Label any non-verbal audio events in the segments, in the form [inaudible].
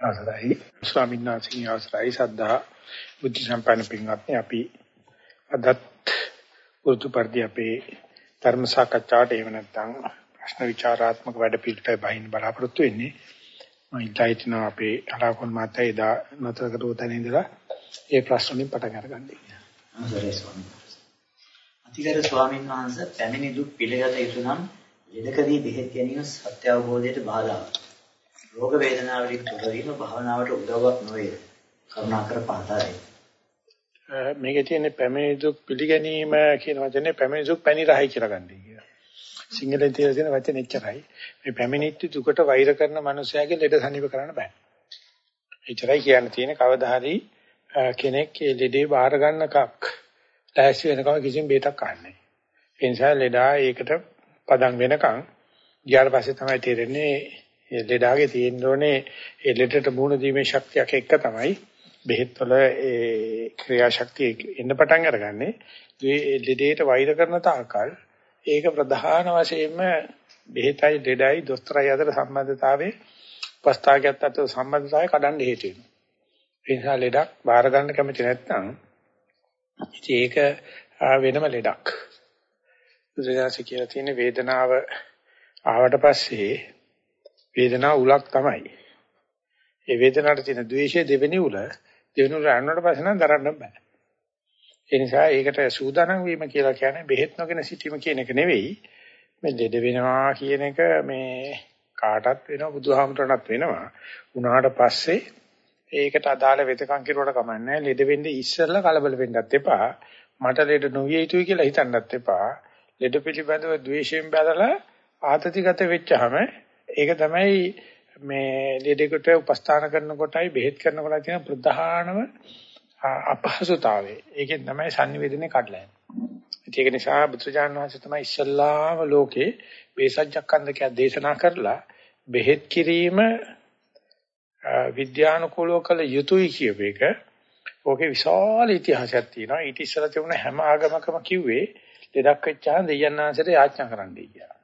අවසරයි ස්වාමීන් වහන්සේගේ අවසරයි සද්ධා බුද්ධ සම්පන්න පින්වත්නි අපි අදත් උරුදු පරිදි අපේ ධර්ම සාකච්ඡාවට එහෙම නැත්නම් ප්‍රශ්න විචාරාත්මක වැඩ පිළිවෙලට බහින්න බලාපොරොත්තු වෙන්නේ මම ඉල්ලා අපේ අලාකොන් මාතේ දා නතර කරු තැන ඉඳලා ඒ ප්‍රශ්න වලින් පටන් අරගන්නේ. අවසරයි ස්වාමීන් වහන්සේ. අතිගරු ස්වාමීන් වහන්සේ පැමිණි දුක් පිළිගත යුතු නම් ලෙඩකදී බෙහෙත් ගැනීම සත්‍ය අවබෝධයට බාධාවක්. රෝග වේදනාවලින් තොරවීම භාවනාවට උදව්වක් නොවේ. කරුණාකර පහදායි. මේකේ තියෙන පැමිණි දුක් පිළිගැනීම කියන වචනේ පැමිණි දුක් පැණි රහයි කියලා ගන්නයි කියලා. සිංහලෙන් තියලා තියෙන වචනේ එච්චරයි. මේ පැමිණිච්ච දුකට වෛර කරන මනුස්සයාගේ ලෙඩ සනීප කරන්න බෑ. එච්චරයි කියන්න තියෙන කවදා හරි කෙනෙක් ඒ ලෙඩේ බාර ගන්නකක් ලෑස්ති වෙනකම් කිසිම බේතක් අහන්නේ. ඒ නිසා ලෙඩා ඒකට පදම් වෙනකම් ගියාට පස්සේ තමයි තේරෙන්නේ ඒ ලෙඩාගේ තියෙන්න ඕනේ ඒ ලෙඩට මුහුණ දීමේ ශක්තියක් එක්ක තමයි බෙහෙත් වල ඒ ක්‍රියාශක්තිය එන්න පටන් අරගන්නේ. ඒ ලෙඩේට වෛර කරන තාකල් ඒක ප්‍රධාන වශයෙන්ම බෙහෙතයි ලෙඩයි දොස්තරයි අතර සම්බන්ධතාවයේ ප්‍රස්තාවයක් අතර සම්බන්ධතාවය කඩන්න හේතු වෙනවා. ඒ නිසා ලෙඩක් බාර ගන්න කැමති නැත්නම් ඉතින් ඒක වෙනම ලෙඩක්. බුදුසසුන කියලා තියෙන වේදනාව ආවට පස්සේ වේදනාව උලක් තමයි. ඒ වේදනාවට තියෙන ද්වේෂය දෙවෙනි උල දෙවෙනි උල අන්නවට පස්සේ නම් දරන්න බෑ. ඒ නිසා ඒකට සූදානම් වීම කියලා කියන්නේ බෙහෙත් නොගෙන සිටීම කියන එක නෙවෙයි. මේ ලෙඩ වෙනවා කියන එක මේ කාටත් වෙනවා බුදුහාමුදුරණත් වෙනවා. උනාට පස්සේ ඒකට අදාළ වෙතකම් කිරුවට කමන්නේ ලෙඩ වෙන්නේ ඉස්සෙල්ලා කලබල වෙන්නත් එපා. මට ලෙඩ නොවිය යුතුයි කියලා හිතන්නත් එපා. ලෙඩ පිළිබඳව ද්වේෂයෙන් බැලලා ආතතිගත වෙච්චාම ඒක තමයි මේ ලෙඩෙකුට උපස්ථාන කරනකොටයි බෙහෙත් කරනකොටයි තියෙන ප්‍රධානම අපහසුතාවය. ඒකෙන් තමයි sannivedanaye කඩලා යන්නේ. ඒක නිසා බුදුජානක වහන්සේ තමයි ඉස්සල්ලාම ලෝකේ වේසජ්ජක්කන්දකය දේශනා කරලා බෙහෙත් කිරීම විද්‍යානුකූලව කළ යුතුයි කියව එක. ඕකේ විශාල ඉතිහාසයක් තියෙනවා. ඊට ඉස්සෙල්ලා තිබුණ හැම ආගමකම කිව්වේ ලෙඩක් වෙච්චාම දෙයයන් ආශ්‍රයට යාඥා කරන්නයි කියලා.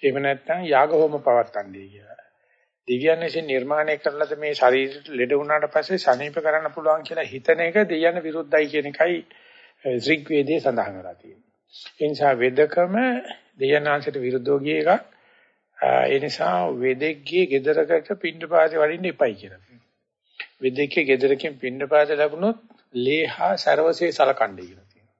එහෙම නැත්නම් යාග හෝම පවත්තන්නේ කියලා. දිව්‍යයන් විසින් නිර්මාණය කරලද මේ ශරීරෙට ලෙඩ වුණාට පස්සේ සනීප කරන්න පුළුවන් කියලා හිතන එක දෙයයන් විරුද්ධයි කියන එකයි ඍග්වේදයේ සඳහන් කරලා තියෙන්නේ. ඒ නිසා වෙදකම දෙයයන්ාංශයට විරුද්ධව ගිය එකක්. ඒ නිසා වෙදෙක්ගේ ගෙදරකට පින්නපාතේ වඩින්න එපයි කියලා කියනවා. වෙදෙක්ගේ ගෙදරකින් පින්නපාතේ ලැබුණොත් ලේහා ਸਰවසේ සලකන්නේ කියලා කියනවා.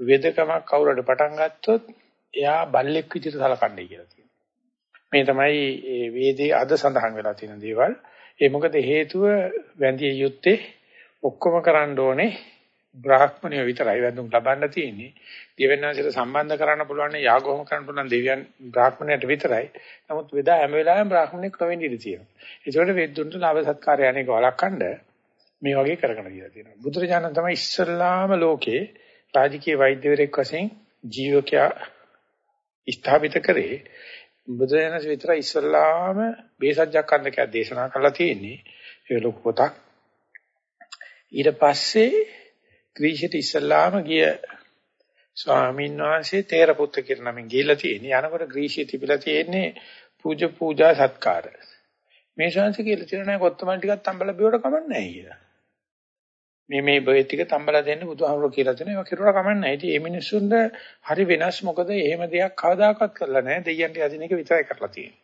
වෙදකමක් කවුරුහට පටන් ගත්තොත් එයා බල්ලෙක් විදිහට සලකන්නේ කියලා කියනවා. මේ තමයි මේ වේදේ අද සඳහන් වෙලා තියෙන දේවල්. ඒ මොකද හේතුව වැඳිය යුත්තේ ඔක්කොම කරන්න ඕනේ බ්‍රාහ්මණය විතරයි වැඳුම් ලබන්න තියෙන්නේ. දෙවියන්වහන්සේට සම්බන්ධ කරන්න පුළුවන් යාගෝම කරන්න පුළුවන් දෙවියන් බ්‍රාහ්මණයට විතරයි. නමුත් වේදා හැම වෙලාවෙම බ්‍රාහ්මණෙක් නොවෙන්න ඉඩ තියෙනවා. ඒකට වෙද්දුන්ට ලාභ සත්කාරය අනේක වළක්වන්න මේ වගේ කරගෙන ගියා තියෙනවා. බුදුරජාණන් තමයි ඉස්සල්ලාම ලෝකේ රාජකීය වෛද්‍යවරයෙක් වශයෙන් ජීවකයා ස්ථාපිත කරේ. බුදුරජාණන් විතර ඉස්සල්ලාම බේසජ්ජක්කන්දකයක් දේශනා කරලා තියෙන්නේ. ඒ ලොකු පොතක්. ඊට පස්සේ ග්‍රීසියට ඉස්සල්ලාම ගිය ස්වාමීන් වහන්සේ තේරපුත්ත කියන නමින් ගිහිලා තියෙන්නේ. යනකොට ග්‍රීසිය තිබිලා තියෙන්නේ පූජ පූජා සත්කාර. මේ ශාන්ති කියලා තියෙන නෑ කොත්තමන් ටිකක් තම්බලා බිවට කමන්නේ කියලා. මේ මේ බය ටික තම්බලා දෙන්න බුදුහාමුදුරුවෝ කියලා දෙනවා. ඒක කිරුණා කමන්නේ. ඉතින් මේ මිනිස්සුන්ට හරි වෙනස් මොකද එහෙම දෙයක් කවදාකවත් කරලා නැහැ. දෙයියන්ට යදින එක විතරයි කරලා තියෙන්නේ.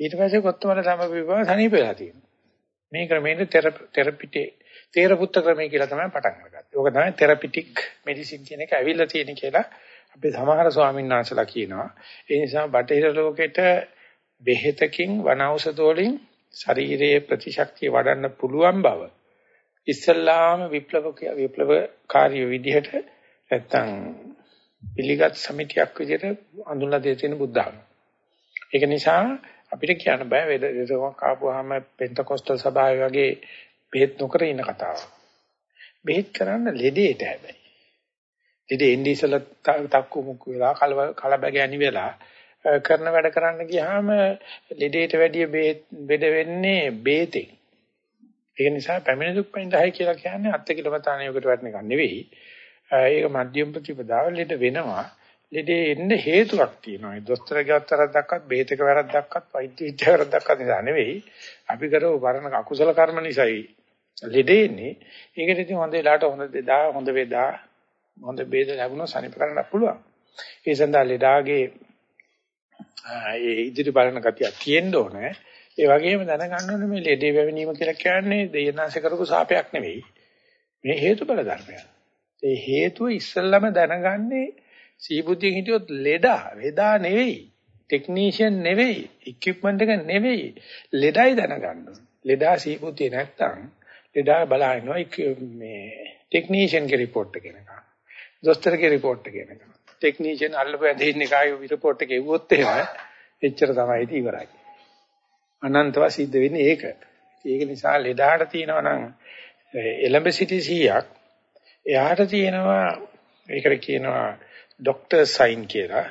ඊට පස්සේ කොත්තමල තමයි විභව සනීප වෙලා තියෙන්නේ. මේ ක්‍රමයෙන් තෙරපිටි තේරපුත්ත ක්‍රමය කියලා තමයි පටන් අරගත්තේ. ඕක තමයි තෙරපිටික් මෙඩිසින් කියන එක ඇවිල්ලා තියෙන කියලා අපේ සමහර ස්වාමීන් වහන්සේලා කියනවා. ඒ නිසා බටහිර ලෝකෙට බෙහෙතකින් වනෞෂධ වලින් ශරීරයේ ප්‍රතිශක්තිය වඩන්න පුළුවන් බව ඉස්සල්ලාම විප්ලව විප්ලවකාරී විදිහට නැත්තම් පිළිගත් සමිතියක් විදිහට අඳුනලා දෙලා තියෙන බුද්ධාගම. ඒක නිසා අපිට කියන්න බෑ වේද වේදකමක් ආපුවාම පෙන්තකොස්ටල් සභාවේ වගේ බෙහෙත් නොකර ඉන්න කතාවක්. බෙහෙත් කරන්න ලෙඩේට හැබැයි. ලෙඩේ ඉන්නේ ඉස්සලා තක්කු මුක්කු වෙලා කලබගෑනි වෙලා කරන වැඩ කරන්න ගියාම ලෙඩේට වැඩිය බෙහෙත් බෙද වෙන්නේ බේතෙන්. ඒක නිසා පැමිණි දුක් පයින්දහයි කියලා කියන්නේ අත්ති කිලමතාණයකට වැටෙන එක නෙවෙයි. ඒක මධ්‍යම ප්‍රතිපදාව ලෙඩ වෙනවා. ලෙඩේ එන්න හේතුවක් තියෙනවා. ඒ දොස්තරගෙවත් වැරද්දක්වත්, බේතක වැරද්දක්වත්, වෛද්‍ය විද්‍යාව වැරද්දක්වත් නිසා නෙවෙයි. අපි කරව වරණ අකුසල කර්ම නිසායි ලෙඩේ එන්නේ. ඒකට ඉතින් හොඳ වෙලාවට හොඳ දෙදා, හොඳ වේදා, හොඳ බේද ලැබුණොත් සනිප කරන්න පුළුවන්. ඒ සඳහා ලෙඩාගේ ඒ ඉදිරි බලන ගතිය තියෙන්න ඕනේ. ඒ වගේම දැනගන්න ඕනේ මේ ලෙඩේ වැවෙනීම කියලා කියන්නේ දෙයනාශ කරපු සාපයක් නෙවෙයි. මේ හේතුඵල ධර්මයක්. ඒ හේතුව ඉස්සෙල්ලම දැනගන්නේ සීබුද්ධියෙන් හිටියොත් ලෙඩා, වේදා නෙවෙයි. ටෙක්නීෂියන් නෙවෙයි, ඉක්විප්මන්ට් එක නෙවෙයි. ලෙඩයි දැනගන්න. ලෙඩා සීබුද්ධිය නැත්තම් ලෙඩා බලනවා මේ ටෙක්නීෂියන්ගේ රිපෝට් එක එනකම්. දොස්තරගේ රිපෝට් එක එනකම්. ටෙක්නීෂියන් අල්ලපු ඇඳේ ඉන්නේ කාගේ රිපෝට් එක එව්වොත් එහෙම එච්චර තමයි ඉතින් ඉවරයි. අනන්තව සිද්ධ වෙන්නේ ඒක. ඒක නිසා ලෙඩාට තියෙනවා නම් එලඹ සිටි 100ක් එයාට තියෙනවා ඒකට කියනවා ડોක්ටර් සයින් කියලා.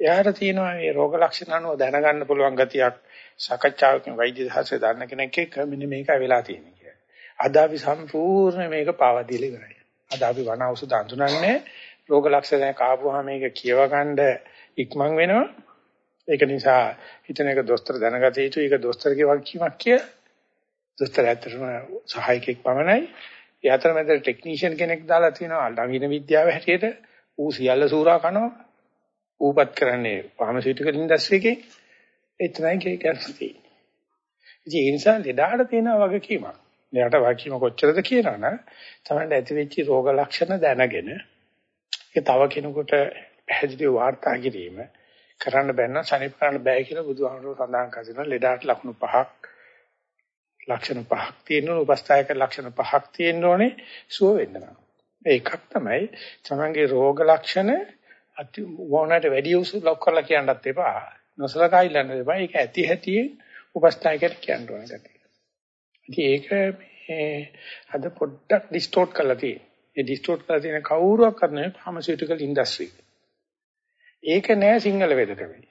එයාට තියෙනවා මේ රෝග ලක්ෂණ අනුව දැනගන්න පුළුවන් ගතියක් සාකච්ඡාවකින් වෛද්‍ය දහසේ දන්න කෙනෙක් එක්ක මෙන්න මේකයි වෙලා තියෙන්නේ කියලා. අද අපි සම්පූර්ණ මේක පාවා දීලා ඉවරයි. අද අපි වන ඖෂධ අඳුනන්නේ රෝග ලක්ෂණ කාපුවාම මේක කියව ගන්න ඉක්මන් වෙනවා. ඒක නිසා හිතන එක දොස්තර දැනගත යුතුයි. ඒක දොස්තරගේ වගකීමක් කියලා. දොස්තර ඇත්තටම සහායකෙක් පමණයි. ඒ අතරමැද ටෙක්නීෂියන් කෙනෙක් දාලා තිනවා නවීන විද්‍යාව හැටියට ඌ සියල්ල සූරා කනවා. ඌපත් කරන්නේ ෆාමසිටිකල් ඉන්ඩස්ට්‍රි එකේ. එතනයි කැන්සර් තියෙන්නේ. ඉතින් ඒ නිසා ලෙඩාට තියෙන වගකීමක්. එයාට වගකීම කොච්චරද කියනවනම් තමයි ඇති වෙච්ච රෝග ලක්ෂණ දැනගෙන ඒ තව කෙනෙකුට පැහැදිලිව වාර්තා කිරීම කරන්න බැන්න සනීප කරන්න බෑ කියලා බුදුහාමුදුරුවෝ සඳහන් කරනවා ලෙඩාට ලක්ෂණ පහක් ලක්ෂණ පහක් තියෙනවා උපස්ථායක ලක්ෂණ පහක් තියෙන්න ඕනේ. සුව වෙන්න නම්. එකක් තමයි තමන්ගේ රෝග ලක්ෂණ අති වුණාට වැඩි උසු ලොක් කරලා කියන්නත් එපා. නොසලකා ඉල්ලන්න එපා. ඒක ඇති හැටි උපස්ථායකට කියන්න ඕනේ ගැටේ ඉතින් ඒක මේ අද පොඩ්ඩක් ඩිස්ටෝට් කරලා තියෙනවා. ඒ ඩිස්ටෝට් කරලා තියෙන කවුරුවක් කරන්නේ ෆාමසිටිකල් ඉන්ඩස්ට්‍රි. ඒක නෑ සිංහල වෙදකමේ.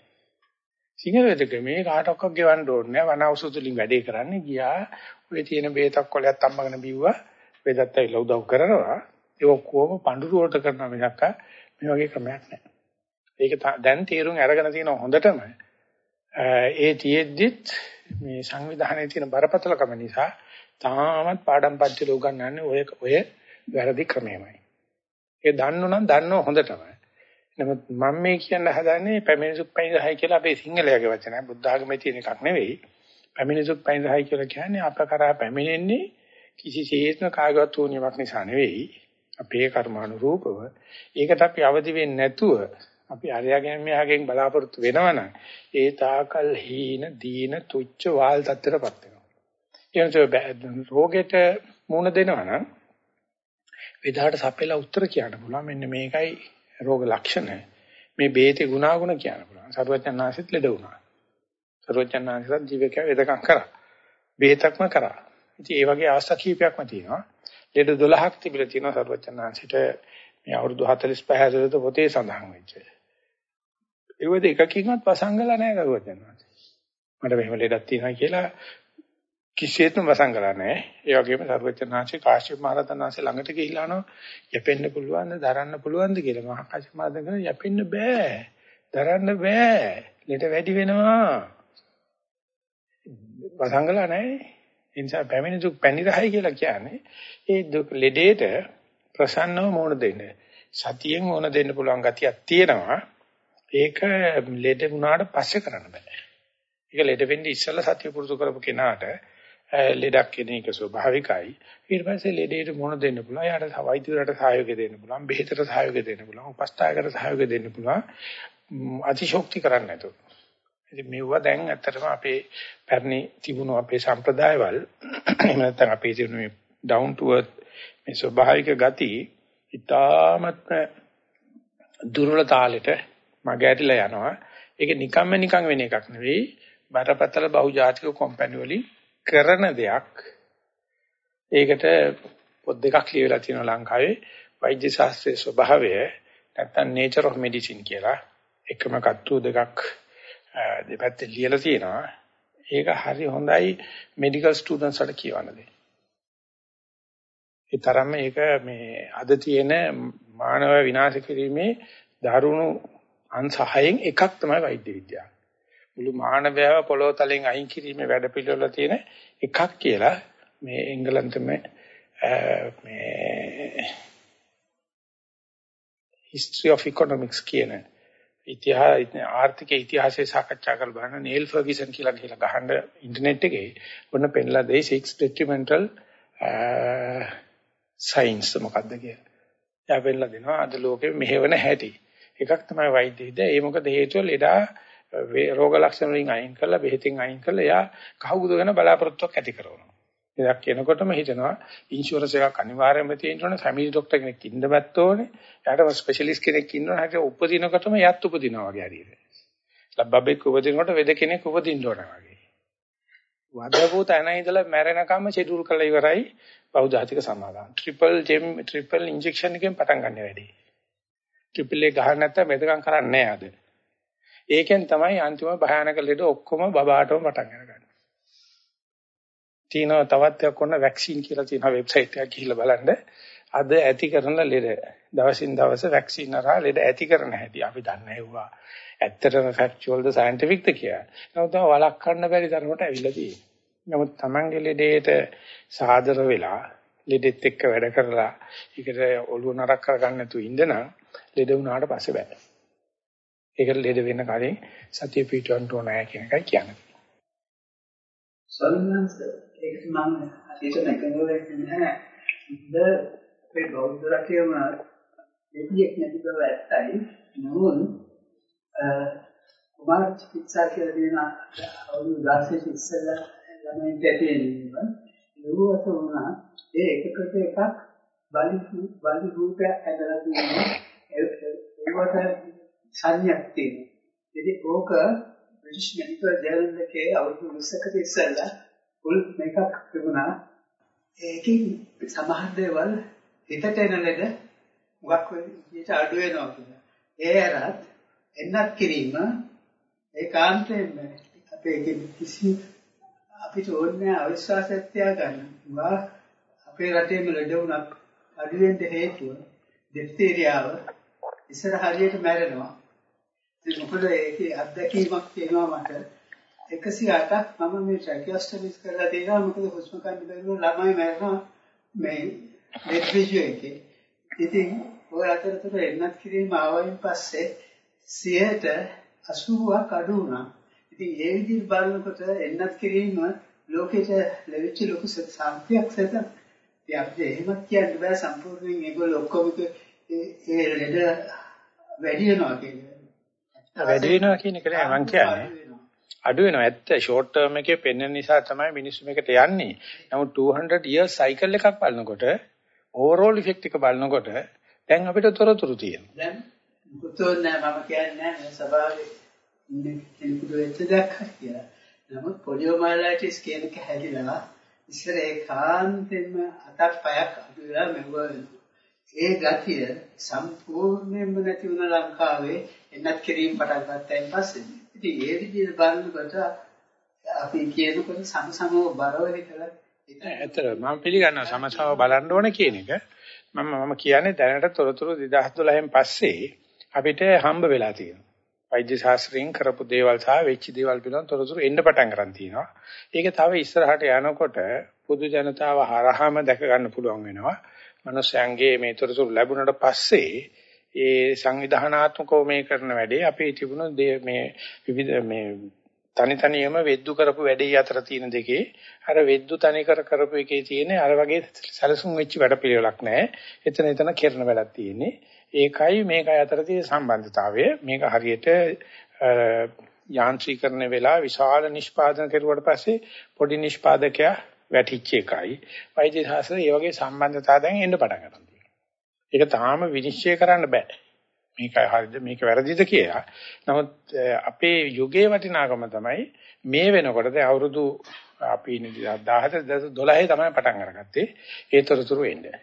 සිංහල වෙදකමේ කාටවත් ගෙවන්න ඕනේ නෑ වනෞෂධ වලින් වැඩේ කරන්නේ ගියා ඔය තියෙන බේතක් කොලයක් අම්මගෙන බිව්වා වෙදත් ඇවිල්ලා උදව් කරනවා ඒක කොහොම පඳුරුවට කරනවා මිසක් මේ වගේ ක්‍රමයක් නෑ. ඒක දැන් තීරුම් අරගෙන තියෙන හොඳටම ඒ තියෙද්දිත් මේ සංවිධානයේ තියෙන බරපතලකම නිසා තාමත් පාඩම් පන්තිල උගන්වන්නේ ඔය ඔය වැරදි ක්‍රමයමයි. ඒ දන්නවනම් දන්නව හොඳටම. නමුත් මම මේ කියන්න හදන්නේ පැමිණිසුක් පයින්සහයි කියලා අපේ සිංහලයේ වචනය බුද්ධ ආගමේ තියෙන එකක් නෙවෙයි. පැමිණිසුක් පයින්සහයි කියලා කියන්නේ අප කරා පැමිණෙන්නේ කිසිසේත්ම කාගවත් වුණාවක් නිසා නෙවෙයි. අපේ කර්මානුරූපව ඒකට අපි අවදි වෙන්නේ නැතුව අපි අරයාගෙන් මෙහාගෙන් බලාපොරොත්තු වෙනවනම් ඒ තාකල් හීන දීන තුච්ච වාල් තත්ත්වයටපත් වෙනවා. එයන්ට රෝගෙට මුණ දෙනවනම් වෙදාට සපෙලා උත්තර කියන්න පුළුවන්. මෙන්න මේකයි රෝග ලක්ෂණ. මේ බේතේ ගුණාගුණ කියන්න පුළුවන්. සරුවචනාංශෙත් ලෙඩ වුණා. සරුවචනාංශෙත් ජීවක වේදකම් කරා. බේතක්ම කරා. ඉතින් ඒ වගේ අවස්ථා කීපයක්ම තියෙනවා. ලෙඩ 12ක් තිබිලා තියෙනවා සරුවචනාංශෙට මේ අවුරුදු 45 ඇතුළත පොතේ සඳහන් වෙච්ච. ඒවද එකකින්වත් වසංගලා නැහැ සරුවචනාංශ. මට මෙහෙම ලෙඩක් තියෙනවා කියලා කිසිසේත්ම වසංගලා නැහැ. ඒ වගේම සර්වචනාංශේ කාශ්‍යප මහ රහතන් වහන්සේ ළඟට ගිහිල්ලා අනෝ යැපෙන්න පුළුවන්ද දරන්න පුළුවන්ද කියලා. මහා කාශ්‍යප මහ රහතන් කියනවා යැපෙන්න බෑ. දරන්න බෑ. ලෙඩ වැඩි වෙනවා. වසංගලා නැහැ. ඒ නිසා පැමිණි දුක් පැනිරහයි කියලා කියන්නේ ඒ දුක් ලෙඩේට ප්‍රසන්නව මොන දෙන්න. සතියෙන් මොන දෙන්න පුළුවන් ගතියක් තියෙනවා. ඒක ලෙඩ වුණාට පස්සේ කරන්න බෑ. ඒක ලෙඩ වෙන්නේ ඉස්සෙල්ලා සතිය පුරුදු කරපු කෙනාට ලෙඩක් කියන එක ස්වභාවිකයි. ඊට පස්සේ ලෙඩේට මොන දෙන්න පුළුවන්? යාට වෛද්‍යවරට සහයෝගය දෙන්න පුළුවන්, බෙහෙතට සහයෝගය දෙන්න පුළුවන්, උපස්ථායකට සහයෝගය දෙන්න පුළුවන්. අතිශෝක්ති කරන්නේ නැතුව. ඉතින් මෙවුවා දැන් ඇත්තටම අපේ පැරණි තිබුණු අපේ සම්ප්‍රදායවල [clears throat] එහෙම නැත්නම් අපේ තිබුණු මේ down to earth මේ ස්වභාවික ගති ඉතාමත්ම දුර්වල තාලෙට මගහැරිලා යනවා. ඒක නිකම්ම නිකම් වෙන එකක් නෙවෙයි. බරපතල බහුජාතික කම්පැනි වලින් කරන දෙයක් ඒකට පොත් දෙකක් ලියවිලා තියෙනවා ලංකාවේ වෛද්‍ය ශාස්ත්‍රයේ ස්වභාවය නැත්නම් nature of medicine කියලා එකම කට්ටු දෙකක් දෙපැත්තේ ලියලා තියෙනවා ඒක හරි හොඳයි මෙඩිකල් ස්ටුඩන්ට්ස් වට කියවන්න දෙන්න. ඒ තරම්ම ඒක මේ අද තියෙන මානව විනාශ කිරීමේ දරුණු අංශ හයෙන් එකක් තමයි වෛද්‍ය විද්‍යාව. මුළු මානවයාව පොළොව තලෙන් අයින් කිරීමේ වැඩ පිළිවෙල තියෙන එකක් කියලා මේ එංගලන්තෙම මේ history of economics කියන ඉතිහාස ආර්ථික ඉතිහාසය සාකච්ඡා කරලා බලන නේල් ෆර්ගිසන් කියලා කියලා ගහන්න ඉන්ටර්නෙට් එකේ ඔන්න පෙන්ලා දෙයි six detrimental සයින්ස් මොකක්ද කියලා. එයා පෙන්ලා දෙනවා අද ලෝකෙ මෙහෙවන හැටි. එකක් තමයි වෛද්‍ය විද්‍යාව. ඒ මොකද හේතුව ලෙඩා රෝග ලක්ෂණ වලින් අයින් කරලා බෙහෙතින් අයින් කරලා එයා කහුද වෙන බලාපොරොත්තුවක් ඇති කරනවා. එයක් කියනකොටම හිතනවා ඉන්ෂුරන්ස් එකක් අනිවාර්යයෙන්ම තියෙන්න ඕනේ. ෆැමිලි ડોක්ටර් කෙනෙක් ඉන්නවත් ඕනේ. එයාට ස්පෙෂලිස්ට් කෙනෙක් ඉන්නවා හැටි උපදිනකොටම යත් උපදිනවා වගේ හරියට. ලබ්බබෙක් උපදිනකොට වෙද කෙනෙක් උපදින්න ඕනේ වගේ. වදපු තැන ඉඳලා මැරෙනකම්ම ෂෙඩියුල් කරලා ඉවරයි බෞද්ධාතික සමාදාන. ට්‍රිපල් ජෙම් ට්‍රිපල් ඉන්ජෙක්ෂන් එකෙන් පටන් ගන්න වැඩි. ට්‍රිපල් එක ගහන්න නැත්නම් මෙතකම් කරන්නේ නැහැ අද. ඒකෙන් තමයි අන්තිම භයානක ලෙඩ ඔක්කොම බබාටම පටන් ගන්න තියෙනවා තවත් එකක් ඔන්න වැක්සින් කියලා තියෙනවා වෙබ්සයිට් එකක් ගිහිල්ලා බලන්න. අද ඇති කරන ලෙඩ දවසින් දවස වැක්සින් අරහා ලෙඩ ඇති කරන හැටි අපි දන්නේ ඒවා. ඇත්තටම ෆැක්චුවල්ද සයන්ටිෆික්ද කියලා. නමුත් ඒවා වළක්වන්න බැරි තරමට ඇවිල්ලා තියෙනවා. නමුත් Tamange ලෙඩේට සාදර වෙලා ලෙඩෙත් එක්ක වැඩ කරලා ඒකට ඔළුව නරක් කරගන්න නැතුව ඉඳනනම් ලෙඩ වුණාට පස්සේ බෑ. ඒකට ලෙඩ වෙන කලින් සතිය පිටවන්න ඕනෑ කියන එකයි කියන්නේ. සල්මන්ස් ඒකට මම අතීත එකඟ වෙන්නේ නැහැ. ඉත මේ බෞද්ධ රටේම දෙවියෙක් නැති බව ඇත්තයි. නමුත් කුමාර චිකිත්සා කියලා දෙන අවුරුදු 16 ඉස්සෙල්ලා ළමයින්ට ඇතිවෙනවා. ඒවට වුණා ඒ එකකට එකක් බලි බලි රූපයක් ඇදලා තියෙනවා. ඒවට සංඥාවක් තියෙනවා. ඉතින් ඕක බ්‍රිටිෂ් මෙඩිකල් ජර්නල් එකේ අවුරුදු 20කට ඉස්සෙල්ලා ෆුල් මේකක් තිබුණා. ඒකෙන් සමහර දේවල් හිතට එන ලෙඩ මොකක් විදිහට අඩු වෙනවා කියලා. ඒ අරත් එන්නත් කිරීම ඒකාන්තයෙන්ම අපේ කිසි අපිට ඕනේ අවිශ්වාසයක් තියාගන්න. වා අපේ රටේම ලෙඩ වුණත් අඩු වෙන්න හේතුව දෙප්තීරියාව ඉස්සර හරියට මැරෙනවා. ඉතින් මොකද ඒකේ අත්දැකීමක් තියෙනවා මට 108ක් මම මේ ට්‍රැකියොස්ටොමීස් කරලා තියෙනවා මොකද හුස්ම ගන්න බැරුව ළමයි මැරෙනවා මේ මෙඩ්විජු එකේ. ඉතින් ඔය අතරතුර එන්නත් කිරීම ආවයින් පස්සේ 80ක් අඩු වුණා. ඉතින් ඒ විදිහට බලනකොට එන්නත් කිරීම ලෝකෙට ලැබිච්ච ලොකු සම්පයක් සෙත. ඉතින් අපිට එහෙමත් කියන්න බෑ සම්පූර්ණයෙන් ඒගොල්ලෝ ඔක්කොම ඒ ලෙඩ වැඩි වෙනවා කියන්නේ. වැඩි වෙනවා කියන එක නෑ මං කියන්නේ. අඩු වෙනවා. ඇත්ත ෂෝට් ටර්ම් එකේ පෙන්වන නිසා තමයි මිනිස්සු මේකට යන්නේ. නමුත් 200 years cycle එකක් බලනකොට overall effect එක බලනකොට දැන් අපිට තොරතුරු තියෙනවා. දැන් මුකුත් නෑ මම කියන්නේ මේ සභාවේ ඉන්නේ කෙනෙකුට වෙච්ච දෙයක් කියලා. නමුත් පොලියෝමයිලයිටිස් කියන එක හැදිලා ඉස්සර ඒකාන්තයෙන්ම අතක් පයක් අඩු වෙලා මෙවුවා ඒ ගතිය සම්පූර්ණයෙන්ම නැති වුණ ලංකාවේ එන්නත් කිරීම පටන් ගත්තයින් පස්සේ ඉතින් ඒ විදිහට බලනකොට අපි කියනකොට සමසමව බරව හිතලා ඇත්තට මම පිළිගන්නවා සමසමව බලන්න ඕන කියන එක මම මම කියන්නේ දැනට තොරතුරු 2012න් පස්සේ අපිට හම්බ වෙලා තියෙනවා වෛද්‍ය ශාස්ත්‍රයෙන් කරපු දේවල් සහ වෙච්ච දේවල් පිළිබඳ තොරතුරු එන්න පටන් ගන්න තියෙනවා. ඒක තව ඉස්සරහට යනකොට පොදු ජනතාව හරහාම දැක ගන්න පුළුවන් වෙනවා. මනුස්සයන්ගේ මේ තොරතුරු ලැබුණට පස්සේ ඒ සංවිධානාත්මකව මේ කරන වැඩේ අපේ තිබුණ මේ විවිධ මේ තනි තනියම වෙද්දු කරපු වැඩේ අතර තියෙන දෙකේ අර වෙද්දු තනි කර කරපු එකේ තියෙන අර වගේ සැලසුම් වෙච්ච වැඩ පිළිවෙලක් නැහැ. එතන එතන කරන වැඩක් තියෙන්නේ. ඒකයි මේකයි අතර තියෙන සම්බන්ධතාවය. මේක හරියට යාන්ත්‍රීකරණ වෙලා විශාල නිෂ්පාදන කෙරුවට පස්සේ පොඩි නිෂ්පාදකයා වැටිච්ච එකයි. වෛද්‍ය ශාස්ත්‍රය මේ වගේ සම්බන්ධතා දැන් එන්න පටන් ගන්නවා. ඒක තාම විනිශ්චය කරන්න බෑ. මේකයි හරිද මේක වැරදිද කියලා. නමුත් අපේ යුගයේ වටිනාකම තමයි මේ වෙනකොට දැන් අවුරුදු අපි ඉන්නේ 17 12 තමයි පටන් අරගත්තේ. ඒතරතුරු එන්නේ.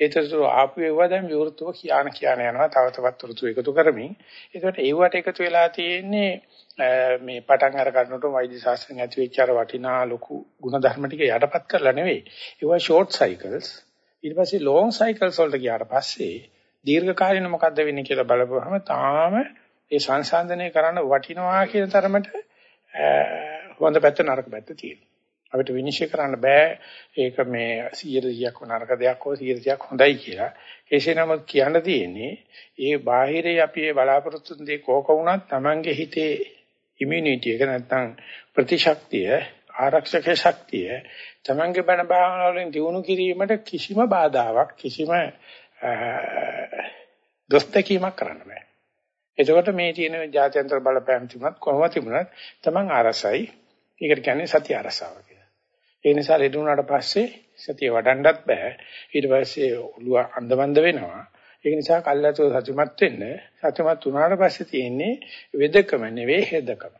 ඒතරතුරු ආපු ඒවා දැන් විවෘතව කියාන කියාන යනවා තව තවත් තොරතුරු එකතු කරමින්. ඒකට ඒවට එකතු වෙලා තියෙන්නේ මේ පටන් අර ගන්නකොට වෛද්‍ය ශාස්ත්‍රයෙන් ඇති වෙච්ච අර වටිනා ලොකු ಗುಣධර්ම ටික යටපත් කරලා නෙවෙයි. ඒවා ෂෝට් සයිකල්ස් ඊට පස්සේ ලොං සයිකල්ස් වලට ගියාට පස්සේ දීර්ඝ කාලින මොකද්ද වෙන්නේ කියලා බලපුවහම තාම ඒ සංසන්දනය කරන්න වටිනවා කියන තරමට හොඳ පැත්ත නරක පැත්ත තියෙනවා. අපිට විනිශ්චය කරන්න බෑ ඒක මේ 100ක් නරක දෙයක් හෝ 100ක් හොඳයි කියලා. කෙසේ නමුත් කියන්න තියෙන්නේ ඒ බාහිරේ අපි බලාපොරොත්තු දෙක කෝක වුණත් Tamange හිතේ ඉමුනිටි එක නැත්නම් ප්‍රතිශක්තිය ආරක්ෂක ශක්තිය Tamange බණ භාවනාව වලින් දිනු කිරීමට කිසිම බාධාවක් කිසිම දොස්තකීමක් කරන්න බෑ. එතකොට මේ තියෙන ජාත්‍යන්තර බලපෑම් තිබුණත් කොහොම තිබුණත් Taman ආරසයි. ඒකට කියන්නේ සතිය ආරසාව කියලා. ඒ නිසා ලෙඩ වුණාට පස්සේ සතිය වඩන්නත් බෑ. ඊට පස්සේ ඔළුව අන්දමන්ද වෙනවා. ඒක නිසා කල්ලාතෝ සතුටුමත් වෙන්න සතුටුමත් වුණාට පස්සේ තියෙන්නේ වෙදකම නෙවෙයි හෙදකම.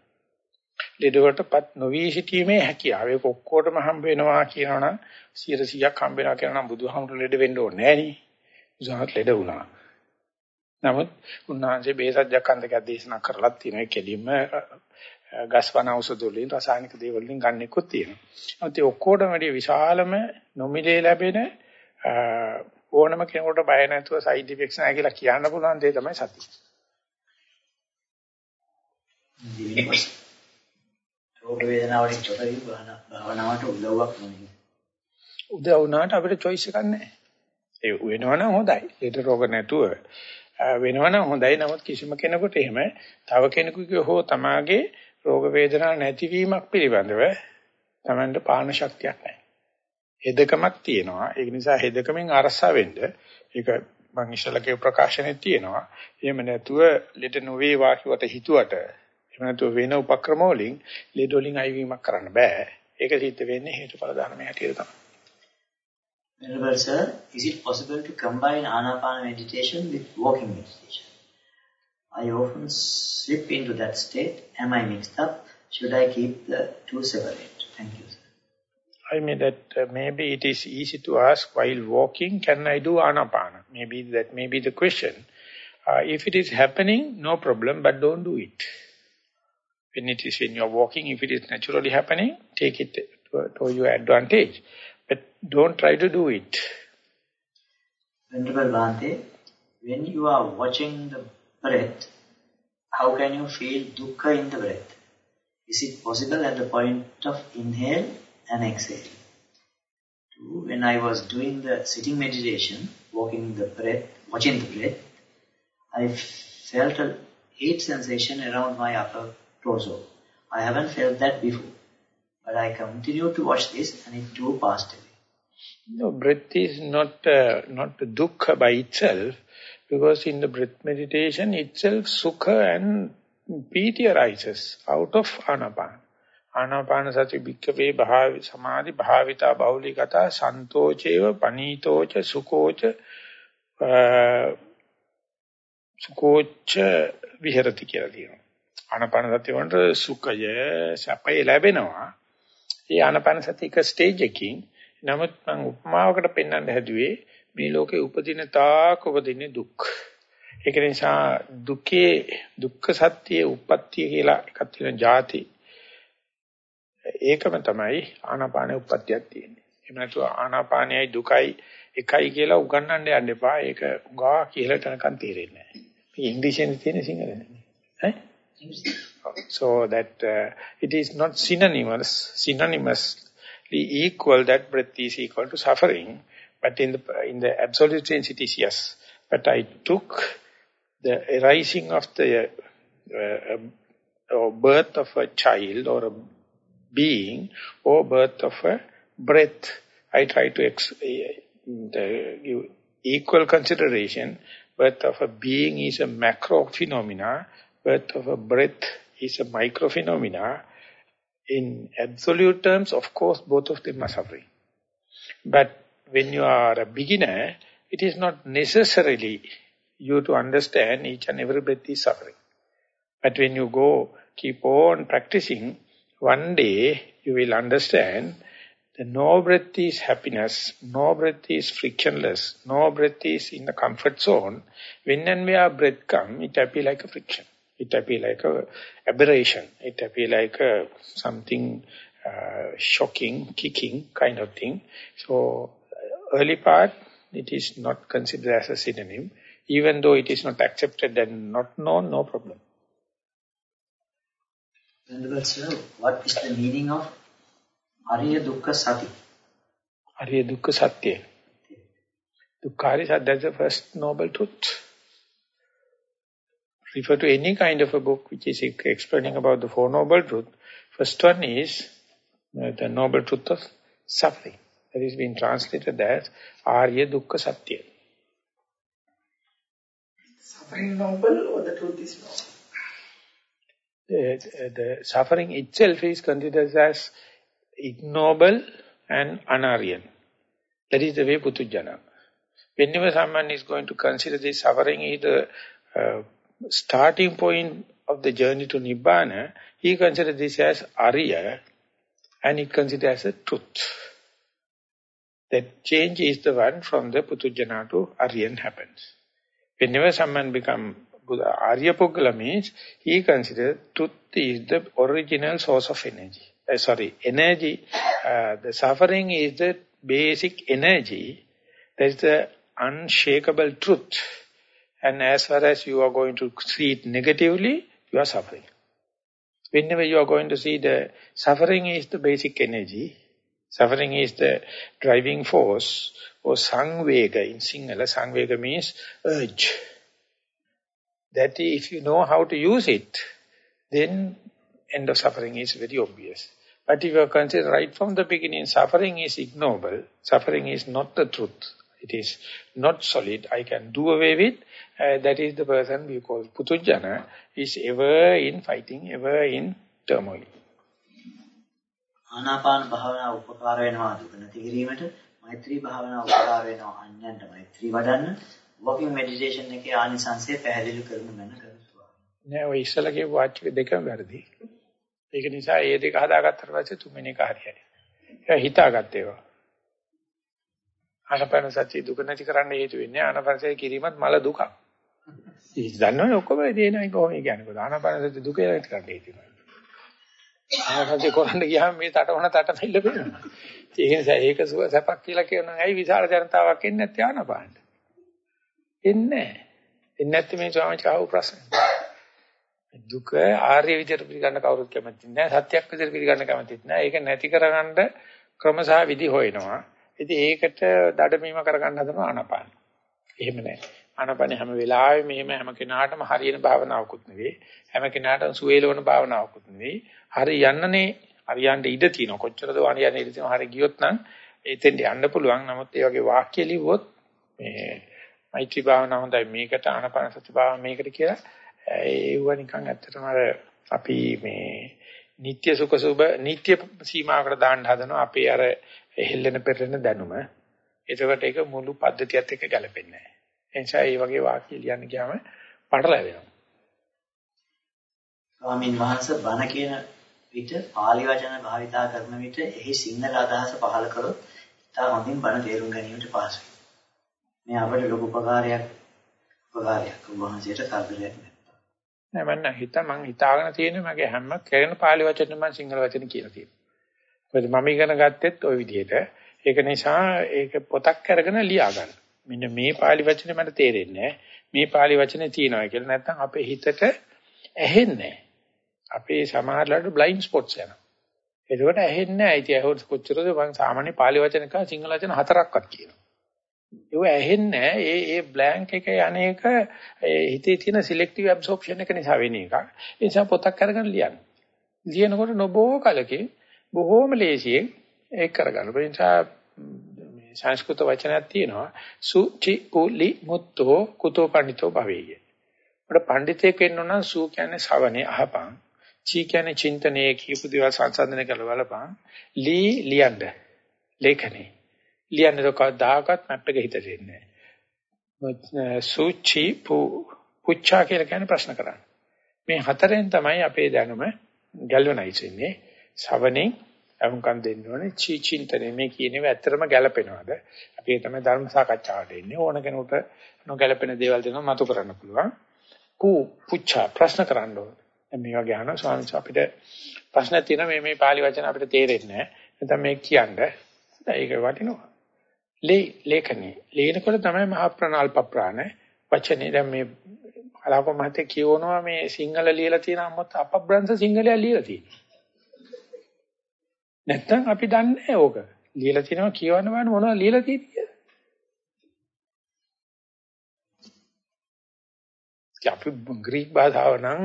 ලෙඩවලටපත් නොවි සිටීමේ හැකියාව. ඒක ඔක්කොටම හම්බ වෙනවා කියනවනම් 100ක් හම්බ වෙනවා කියනවනම් බුදුහාමුදුරු ලෙඩ වෙන්න ඕනේ නෑනේ. බුදුහාමුදුරු ලෙඩ වුණා. නමුත් උන්වහන්සේ බේසජ්ජක් අන්දක දේශනා කරලා තියෙනවා. ඒ කෙලින්ම ගස්වන ඖෂධ වලින් රසායනික දේවල් වලින් ගන්නෙකුත් තියෙනවා. ඒත් ඒ ඔක්කොටම වැඩි විශාලම නොමිලේ ලැබෙන ඕනම කෙනෙකුට බය නැතුව සයිඩ් ඉෆෙක්ට්ස් නැහැ කියලා කියන්න පුළුවන් දේ තමයි සතිය. රෝග වේදනාවලින් චොතරින් භාවනාවට උදව්වක් නෙමෙයි. උදව් වුණාට අපිට choice එකක් නැහැ. ඒ වෙනවනම් හොඳයි. ඒට රෝග නැතුව වෙනවනම් හොඳයි. නමුත් කිසිම කෙනෙකුට එහෙම තව කෙනෙකුගේ හෝ තමාගේ රෝග වේදනා නැතිවීමක් පිළිබඳව Tamanට පාන ශක්තියක් නැහැ. හෙදකමක් තියෙනවා. ඒක නිසා හෙදකමෙන් අරසා වෙන්න ඒක මම ඉස්සලගේ ප්‍රකාශනෙත් තියෙනවා. එහෙම නැතුව ලෙඩ නොවේ වාකියට හිතුවට එහෙම නැතුව වෙන උපක්‍රම වලින් ලෙඩ වලින් අයිවීමක් කරන්න බෑ. ඒක සිද්ධ වෙන්නේ හේතුඵල ධර්මයේ හැටියට තමයි. Venerable sir, is it possible to combine Anapana meditation with walking meditation? I often slip into that state. Am I mixed up? Should I keep the two separate? Thank you, sir. I mean that uh, maybe it is easy to ask while walking, can I do Anapana? Maybe that may be the question. Uh, if it is happening, no problem, but don't do it. When it is when you are walking, if it is naturally happening, take it to, to your advantage. But don't try to do it. Venerable Bhante, when you are watching the breath, how can you feel dukkha in the breath? Is it possible at the point of inhale and exhale? Two, when I was doing the sitting meditation, walking the breath, watching the breath, I felt a heat sensation around my upper torso. I haven't felt that before. But I continue to watch this and it too passed away. No, breath is not uh, not dukkha by itself, because in the breath meditation itself, sukha and piti arises out of anapana. Anapana sati bhikkave bhavi samadhi bhavita baulikata santocheva panitocha sukocha uh, sukocha viharati කියලා තියෙනවා. ආනපන සතිය වලට සුඛය සැපය ලැබෙනවා. ඒ ආනපන සතිය එක ස්ටේජ් එකකින් නමුත් මම උපමාවකට පෙන්වන්න හැදුවේ මේ ලෝකේ උපදින තාක් උපදින්නේ දුක්. ඒක නිසා දුකේ දුක්ඛ සත්‍යයේ උප්පත්තිය කියලා එකක් තියෙන ಜಾති. ඒකම තමයි ආනාපානේ උප්පත්තියක් තියෙන්නේ. එහෙම නැතුව ආනාපානයයි දුකයි එකයි කියලා උගන්වන්න යන්න එපා. ඒක උගා කියලා තනකන් තේරෙන්නේ නැහැ. මේ ඉංග්‍රීසියෙන් තියෙන සිංහලෙන්. ඈ So that uh, it is not synonymous, synonymously equal that breath is equal to suffering, but in the in the absolute sense it is yes. But I took the arising of the uh, or birth of a child or a being or birth of a breath. I try to ex give equal consideration. Birth of a being is a macro phenomena birth of a breath is a microphenomena. In absolute terms, of course, both of them are suffering. But when you are a beginner, it is not necessarily you to understand each and every breath is suffering. But when you go, keep on practicing, one day you will understand that no breath is happiness, no breath is frictionless, no breath is in the comfort zone. When and where breath come, it appears like a friction. It appear like a aberration. It appear like a, something uh, shocking, kicking kind of thing. So early part, it is not considered as a synonym. Even though it is not accepted and not known, no problem. Venerable sir, what is the meaning of Arya Dukkha Sati? Arya Dukkha Satya. Dukkha that's the first noble truth. Refer to any kind of a book which is explaining about the Four Noble Truth. First one is uh, the Noble Truth of Suffering. That is being translated as Arya Dukkha Satya. Suffering noble or the truth is noble? The, suffering itself is considered as ignoble and unaryan. That is the way Putujjana. Whenever someone is going to consider this suffering is the uh, starting point of the journey to Nibbana, he considers this as Arya and he considers it as a truth. That change is the one from the Putujjana to Aryan happens. Whenever someone becomes Arya Puggala means he considers truth is the original source of energy. Uh, sorry, energy, uh, the suffering is the basic energy. That is the unshakable truth. And as far as you are going to see it negatively, you are suffering. Whenever you are going to see the suffering is the basic energy, suffering is the driving force, or sangvega in Sinhala, sangvega means urge. That if you know how to use it, then end of suffering is very obvious. But if you consider right from the beginning, suffering is ignoble, suffering is not the truth, it is not solid, I can do away with, uh, that is the person we call Putujjana, is ever in fighting, ever in turmoil. ආනාපාන භාවනාව උපකාර වෙනවා දුක නැති කිරීමට මෛත්‍රී භාවනාව උපකාර වෙනවා අන්‍යයන්ට මෛත්‍රී වඩන්න walking meditation එකේ ආනිසංසය පැහැදිලි කරන මම කරනවා. නෑ ඔය ඉස්සලා කියපු වාචික දෙකම වැරදි. ඒක නිසා මේ දෙක හදාගත්තට පස්සේ තුන්වෙනි එක හරියන්නේ ඒක හිතාගත්තේ ඒවා. ආනපන සත්‍ය දුක නැති කරන්න හේතු වෙන්නේ ආනපනසය කිරීමත් මල දුකක්. ඉතින් දන්නවනේ ඔක්කොම දේනයි කොහොම කියන්නේ? ආනපන සත්‍ය දුක නැති කරන්න හේතු වෙනවා. ආනපනසය කරන්න ගියාම මේ තටවන තටමෙල්ල වෙනවා. ඒ නිසා ඒක සුව සැපක් කියලා කියනවා ඇයි විශාල ජනතාවක් එන්නේ නැත්තේ ආනපානට? එන්නේ නැහැ එන්නේ නැත්නම් මේ ස්වාමීන් වහන්සේ ප්‍රශ්න දුක ආර්ය විදියට පිළිගන්න කවුරුත් කැමති නැහැ සත්‍යයක් විදියට පිළිගන්න කැමතිත් නැහැ ඒක නැති කරගන්න ක්‍රම සහ විදි හොයනවා ඉතින් ඒකට දඩමීම කරගන්න හදනවා ආනපාන. එහෙම නැහැ. ආනපාන හැම වෙලාවෙම මෙහෙම හැම කෙනාටම හරියන භාවනාවකුත් නෙවෙයි. හැම කෙනාටම සුවේලවන භාවනාවකුත් නෙවෙයි. හරි යන්නනේ හරියන්න ඉඩ තියෙනවා. කොච්චරද හරියන්න ඉඩ තියෙනවා. හරි ගියොත් නම් එතෙන්ට යන්න පුළුවන්. නමුත් ඒ වගේ වාක්‍ය ලිව්වොත් මේ මෛත්‍රී භාවනාව හොඳයි මේකට ආනපන සති භාවනාව මේකට කියලා ඒව නිකන් ඇත්තටම අර අපි මේ නিত্য සුඛ සුබ නিত্য සීමාවකට දාන්න හදනවා අපේ අර හෙල්ලෙන පෙරෙන දැනුම. ඒකට ඒක මුළු පද්ධතියත් එක්ක ගැලපෙන්නේ නැහැ. එනිසා මේ වගේ වාක්‍ය ලියන්න ගියාම පටලැවෙනවා. ස්වාමින් වහන්සේ බණ කියන විට පාලි වචන භාවිතා කරන විට එහි සිංහල අදහස පහල කරොත් ඉතා හොඳින් බණ තේරුම් ගැනීමට පහසුයි. මේ අපට ලොකු උපකාරයක් උපකාරයක් වහන්සේට කරදරයක් නෑ. නෑ මම හිත මං හිතාගෙන තියෙන්නේ මගේ හැම කෙරෙන පාලි වචන මම සිංහල වචන කියලා තියෙනවා. මොකද මම ඉගෙන ගත්තෙත් ওই විදිහට. ඒක නිසා ඒක පොතක් අරගෙන ලියා ගන්න. මෙන්න මේ pāli වචනේ මට තේරෙන්නේ මේ pāli වචනේ තියෙනවා කියලා නැත්නම් අපේ හිතට ඇහෙන්නේ අපේ සමහරලාට බ්ලයින්ඩ් ස්පොට්ස් යනවා. ඒකට ඇහෙන්නේ නැහැ. ඉතින් ඇහුවොත් කොච්චරද මම සාමාන්‍ය pāli වචනක සිංහල වචන හතරක්වත් කියනවා. ඒව ඇහෙන්නේ ඒ ඒ බ්ලැන්ක් එක යන්නේක හිතේ තියෙන සිලෙක්ටිව් ඇබ්සෝප්ෂන් එක නිසා වෙන එකක්. ඒ නිසා පොතක් අරගෙන ලියන්න. ලියනකොට නොබෝ කලකින් බොහෝම ලේසියෙන් ඒක කරගන්න. ඒ නිසා මේ සංස්කෘත වචනයක් තියෙනවා සුචි කුලි මුත්තෝ කුතෝ පඬිතෝ භවෙය. අපිට පඬිතෙක් වෙන්න නම් සු කියන්නේ ශවනේ අහපන්. චි කියන්නේ චින්තනයේ කියපු දේවල් සංසන්දනය කරලා බලපන්. ලී ලියන්න. ලේඛනේ. ලියන්න කවදාකවත් මැප් එක හිතට එන්නේ නැහැ. සුචි පු පුච්චා කියලා කියන්නේ ප්‍රශ්න කරන්නේ. මේ හතරෙන් තමයි අපේ දැනුම ගැල්වනයිස් වෙන්නේ. ශවණෙන් අහුම්කම් දෙන්න ඕනේ චී චින්තනේ මේ කියනව ඇත්තටම ගැළපෙනවද? අපි ඒ තමයි ධර්ම සාකච්ඡාවට එන්නේ. ඕන කෙනෙකුට නොගැළපෙන දේවල් දෙනවා මතු කරන්න පුළුවන්. කු පුච්චා ප්‍රශ්න කරන්න ඕනේ. දැන් මේ වගේ අහනවා ස්වාමීන් අපිට ප්‍රශ්න තියෙනවා. මේ මේ pāli වචන අපිට තේරෙන්නේ නැහැ. නැත්නම් මේ කියන්නේ. ඒක වටිනවා. ලේ ලේඛනේ ලේනකොට තමයි මහා ප්‍රණාල්ප ප්‍රාණ වචනේ දැන් මේ අලාකෝ මහත්තයා කියවනවා මේ සිංහල ලියලා තියෙන අම්මත් අපබ්‍රංශ සිංහලයා ලියලා තියෙනවා. නැත්තම් අපි දන්නේ නැහැ ඕක. ලියලා තියෙනවා කියවන්න බෑ මොනවද ලියලා තියෙන්නේ. අපි ග්‍රීක භාෂාව නම්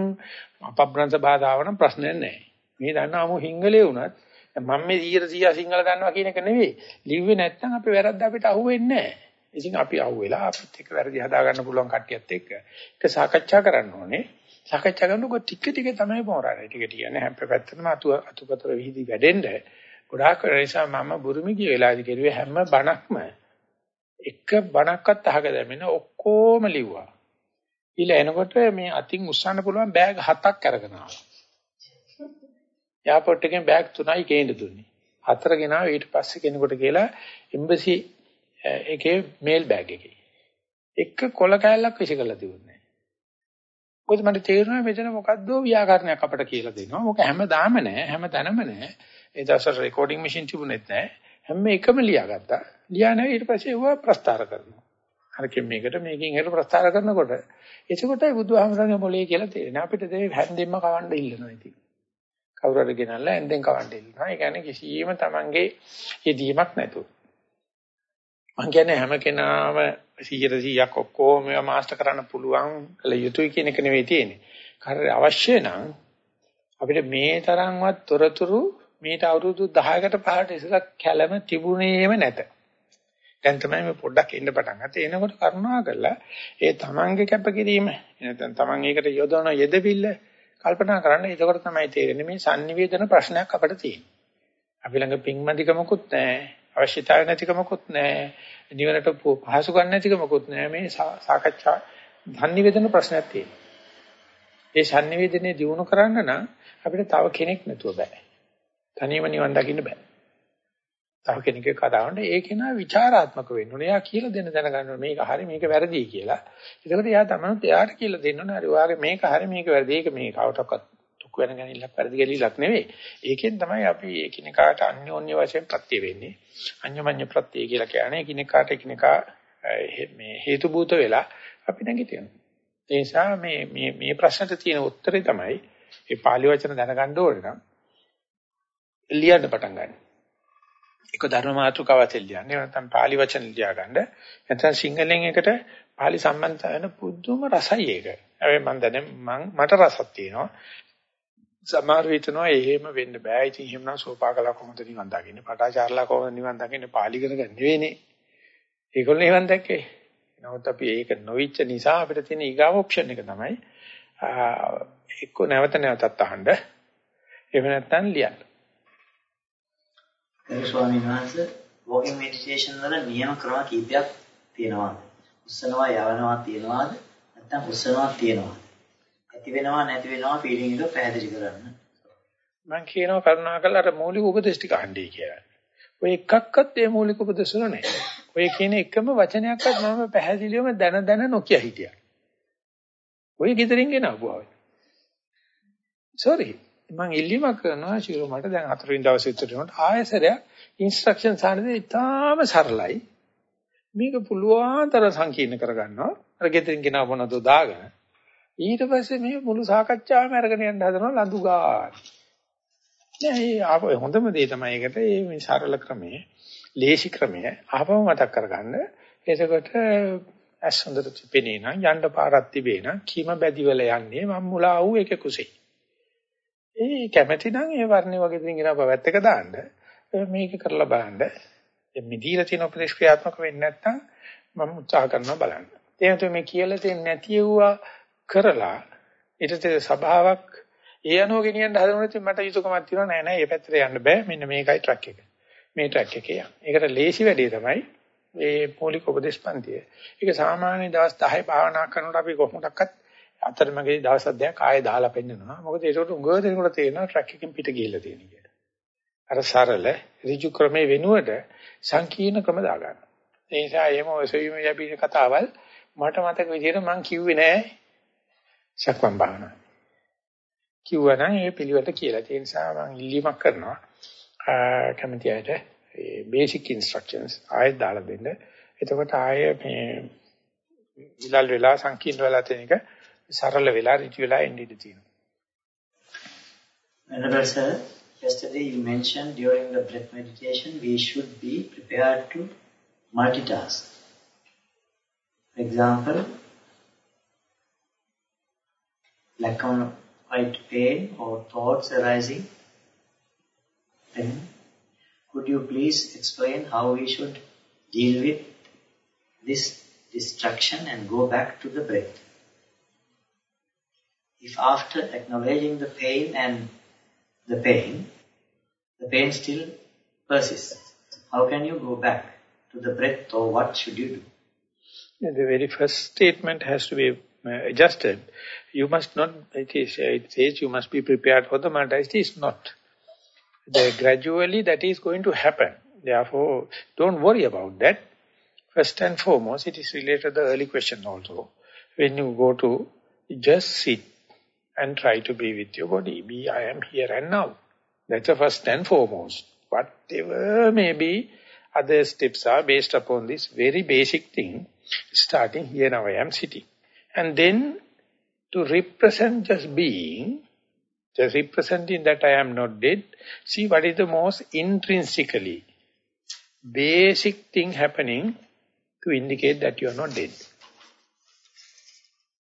අපබ්‍රංශ භාෂාව නම් ප්‍රශ්නයක් නැහැ. මේ දන්නාම හිංගලේ වුණත් මම මේ 100 සිංහල දන්නවා කියන එක නෙවෙයි. ලිව්වේ නැත්නම් අපි වැරද්ද අපිට අහුවෙන්නේ නැහැ. ඉතින් අපි අහුවෙලා අපිත් එක්ක වැරදි හදා ගන්න පුළුවන් කට්ටියත් එක්ක ඒක සාකච්ඡා කරන්න ඕනේ. සාකච්ඡා කරනකොට ටික ටික තමයි මොරානේ. ටික ටික නේ හැම පැත්තටම අතු අතුපතර විහිදි වැඩෙන්න ගොඩාක් නිසා මම බුරුමි ගිය වෙලාවේදී කෙරුවේ හැම බණක්ම එක බණක්වත් අහක දැමෙන ඔක්කොම ලිව්වා. ඊළ එනකොට මේ අතින් උස්සන්න පුළුවන් බෑග් හතක් අරගෙන ආවා. එයාපෝට් එකෙන් බෑග් තුනයි ගේන්න දුන්නේ. හතර ගෙනාව ඊට පස්සේ කෙනෙකුට කියලා එම්බසි එකේ මේල් බෑග් එකේ. එක කොල කෑල්ලක් විසිකලා තිබුණේ නැහැ. මොකද මට තේරුණා මෙතන මොකද්ද ව්‍යාකරණයක් අපිට කියලා දෙනවා. මොක හැමදාම නැහැ, හැමතැනම නැහැ. ඒ දවස්වල රෙකෝඩින් මැෂින් තිබුණෙත් නැහැ. හැම එකම ලියාගත්තා. ලියා නැහැ ඊට පස්සේ ඒවා ප්‍රස්තාර කරනවා. අරකින් මේකට මේකෙන් හෙට ප්‍රස්තාර කරනකොට එතකොටයි බුදුහාමරගේ මොලේ කියලා තේරෙන. අපිට දෙවි හැන්දෙම්ම කවන්න ඉල්ලනවා ඉතින්. කවුරු හරි ගෙනල්ලා ඇඳෙන් කවන්න ඉල්ලනවා. ඒ කියන්නේ කිසියම් තමන්ගේ යෙදීමක් නැතුව. මම කියන්නේ හැම කෙනාම 100%ක් ඔක්කොම මේවා මාස්ටර් කරන්න පුළුවන් කළ යුතුයි කියන එක නෙවෙයි තියෙන්නේ. කාර්ය අවශ්‍ය නම් අපිට මේ තරම්වත් තොරතුරු මේට අවුරුදු 10කට පහකට ඉස්සෙල්ලා කැළම තිබුණේම නැත. දැන් තමයි මේ පොඩ්ඩක් එන්න පටන් ගත්තේ. එනකොට කරුණා කරලා ඒ තමන්ගේ කැපකිරීම නැත්නම් තමන් ඒකට යොදවන යෙදවිල්ල කල්පනා කරන්න. එතකොට තමයි තේරෙන්නේ මේ sannivedana ප්‍රශ්නයක් අපිට තියෙන්නේ. අපි ළඟ පිංමදිකමකුත් නැහැ. අවශ්‍යතාවය නැතිකමකුත් නැහැ. නිවනට පහසු ගන්න නැතිකමකුත් නැහැ. මේ සාකච්ඡා sannivedana ප්‍රශ්නයක් තියෙනවා. ඒ sannivedane දිනු කරන්න නම් අපිට තව කෙනෙක් නැතුව බෑ. තනියම නිවන් දකින්න බෑ. තව කෙනෙක්ගේ කතාවන්ට ඒ කෙනා ਵਿਚਾਰාත්මක වෙන්න ඕනේ. එයා කියලා දෙන්න දැනගන්න ඕනේ මේක හරි මේක වැරදි කියලා. ඒකට එයා තමනුත් එයාට කියලා දෙන්න ඕනේ. හරි ඔයාගේ මේක හරි මේක වැරදි. ඒක මේ කවටවත් දුක් වෙන ගැනීමක් වැරදි ගැනීමක් නෙවෙයි. ඒකෙන් තමයි අපි එකිනෙකාට අන්‍යෝන්‍ය වශයෙන් ප්‍රත්‍ය වෙන්නේ. අන්‍යමඤ්ඤ ප්‍රත්‍ය කියලා කියන්නේ එකිනෙකාට එකිනෙකා මේ හේතු බූත වෙලා අපි නැගිටිනවා. ඒ නිසා මේ මේ මේ ප්‍රශ්නට තියෙන උත්තරේ තමයි ඒ පාළි වචන දැනගන්න ඕනේ නම් ලියන්න පටන් ගන්න. එක ධර්ම මාතෘකාවක් ලියන්නේ නැත්නම් pāli වචන ලියා ගන්න. නැත්නම් සිංහලෙන් එකට pāli සම්බන්ධ වෙන පුදුම රසයි ඒක. හැබැයි මම දැන මම මට රසක් තියෙනවා. සමහර විටනවා එහෙම වෙන්න බෑ. ඉතින් එහෙමනම් සෝපාකලා කොහොමද නිවන් දකින්නේ? පටාචාරලා කොහොමද නිවන් දකින්නේ? pāli ඉගෙන ගන්න නෙවෙයිනේ. ඒගොල්ලෝ නිවන් දැක්කේ. නමුත් අපි ඒක නොවිච්ච නිසා අපිට තියෙන ඊගාව ඔප්ෂන් එක තමයි එක්ක නැවත නැවතත් අහන්න. එහෙම නැත්නම් ලියන්න. ගරු ස්වාමීන් වහන්සේ walking meditation වල නියම ක්‍රම කීපයක් තියෙනවාද? උස්සනවා යවනවා තියෙනවාද? නැත්නම් උස්සනවා තියෙනවාද? ඇති වෙනවා නැති වෙනවා ෆීලිං එක පැහැදිලි කරන්න. මම කියනවා කරුණාකරලා අර මූලික උපදේශ ටික අහන්නයි කියලා. ඔය එකක්වත් ඒ මූලික උපදේශ වල නැහැ. ඔය කියන එකම වචනයක්වත් මම පැහැදිලිවම දන දන නොකිය හිටියා. ඔය ගෙදරින් ගෙනාවුවා. sorry මම ඉල්ලීමක් කරනවා ශිරු මට දැන් හතරවෙනි දවසේ ඉතුරුනොත් ආයසරයක් ඉන්ස්ට්‍රක්ෂන් සානදේ ඉතාම සරලයි. මේක පුළුවන් තරම් සංකීර්ණ කරගන්නවා. අර ගෙදරින් ගෙනාව මොනවද දාගෙන. ඊට පස්සේ මේ මුළු සාකච්ඡාවම අරගෙන යන්න හදනවා ලඳු ගන්න. නෑ ආපහු හොඳම දේ තමයි ඒකට මේ සරල ක්‍රමය, ලේසි ක්‍රමය ආපහු මතක් කරගන්න. එතකොට ඇස් හොඳට පෙනේ නම් යන්න පාරක් තිබේ නම් කීම බැදිවල යන්නේ මම මුලා වූ එක කුසෙයි. ඒ කැමැති නම් ඒ වර්ණේ වගේ දෙකින් ගෙනාව පැත්තක දාන්න මේක කරලා බලන්න. මේ දීලා තියෙන උපදේශ ක්‍රියාත්මක වෙන්නේ නැත්නම් මම උත්සාහ කරනවා බලන්න. එහෙනම් මේ කියලා තියෙන නැති ඒවා කරලා ඊට සභාවක් ඒ අනුව ගෙනියන්න හදනොත් මට යුතුයකමක් තියෙනවා නෑ නෑ මේ පැත්තට යන්න බෑ මෙන්න මේකයි ට්‍රක් එක. මේ ට්‍රක් එකේ යන්න. ඒකට ලේසි වැඩේ තමයි මේ මූලික උපදේශ පන්තිය. ඒක සාමාන්‍ය දවස් 10 භාවනා කරනකොට අපි කොහොමදක්වත් අතරමැදි දවස් දෙකක් ආයෙ දාලා පෙන්නනවා. මොකද ඒකට උඟ දෙනකොට තේරෙනවා ට්‍රක් එකකින් පිට ගිහිල්ලා තියෙන කියලා. අර සරල ඍජු ක්‍රමයේ වෙනුවට සංකීර්ණ ක්‍රම දාගන්න. ඒ නිසා එහෙම ඔසවීම යපින කතාවල් මට මතක විදිහට මම කිව්වේ නෑ සක්මන් භාවනා. කිව්වා නම් ඒ පිළිවෙලට කියලා. ඒ නිසා මම ඉල්ලීමක් කරනවා. කැමති අයට ඒ බේසික් ඉන්ස්ට්‍රක්ෂන්ස් ආයෙත් දාලා දෙන්න. එතකොට ආයෙ මේ විලල් වෙලා සංකීර්ණ වෙලා තියෙන එක සරල වෙලා ඍජු වෙලා එන්න ඉඩ තියෙනවා. Venerable sir, yesterday you mentioned during the breath meditation we should be prepared to multitask. For example, lack of white pain or thoughts arising. Then, could you please explain how we should deal with this distraction and go back to the breath? If after acknowledging the pain and the pain, the pain still persists, how can you go back to the breath or what should you do? The very first statement has to be uh, adjusted. You must not, it, is, it says you must be prepared for the murder. It is not. The, gradually that is going to happen. Therefore, don't worry about that. First and foremost, it is related to the early question also. When you go to, just sit and try to be with your body. Be, I am here and now. That's the first and foremost. Whatever may be, other steps are based upon this very basic thing, starting here now I am sitting. And then to represent just being, just representing that I am not dead, see what is the most intrinsically basic thing happening to indicate that you are not dead.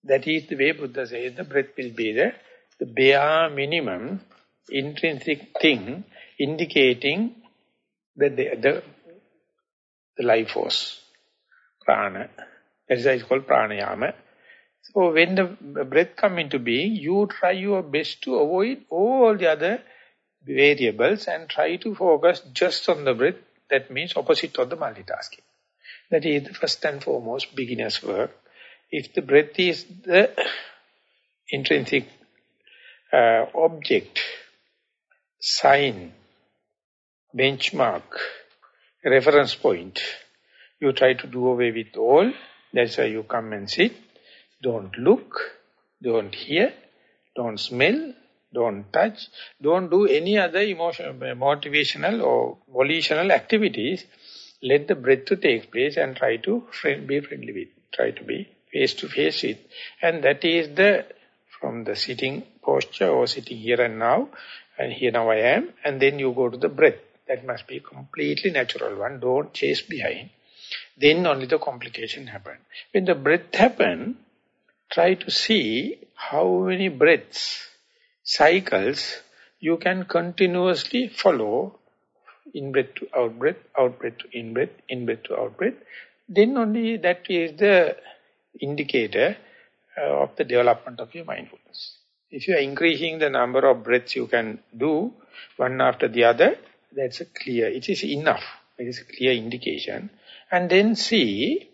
That is the way Buddha says the breath will be the, the bare minimum intrinsic thing indicating the, the, the, the life force, prana. That is why it's called pranayama. So when the breath come into being, you try your best to avoid all the other variables and try to focus just on the breath. That means opposite of the multitasking. That is the first and foremost beginner's work if the breath is the intrinsic uh, object, sign, benchmark, reference point, you try to do away with all, that's why you come and sit, don't look, don't hear, don't smell, don't touch, don't do any other emotional, motivational or volitional activities. Let the breath to take place and try to friend, be friendly with, try to be face to face it. And that is the, from the sitting posture or sitting here and now, and here now I am, and then you go to the breath. That must be completely natural one, don't chase behind. Then only the complication happen. When the breath happen, try to see how many breaths, cycles, you can continuously follow in-breath to out-breath, out-breath to in-breath, in-breath to out-breath. Then only that is the indicator uh, of the development of your mindfulness. If you are increasing the number of breaths you can do, one after the other, that's a clear, it is enough. It is a clear indication. And then see,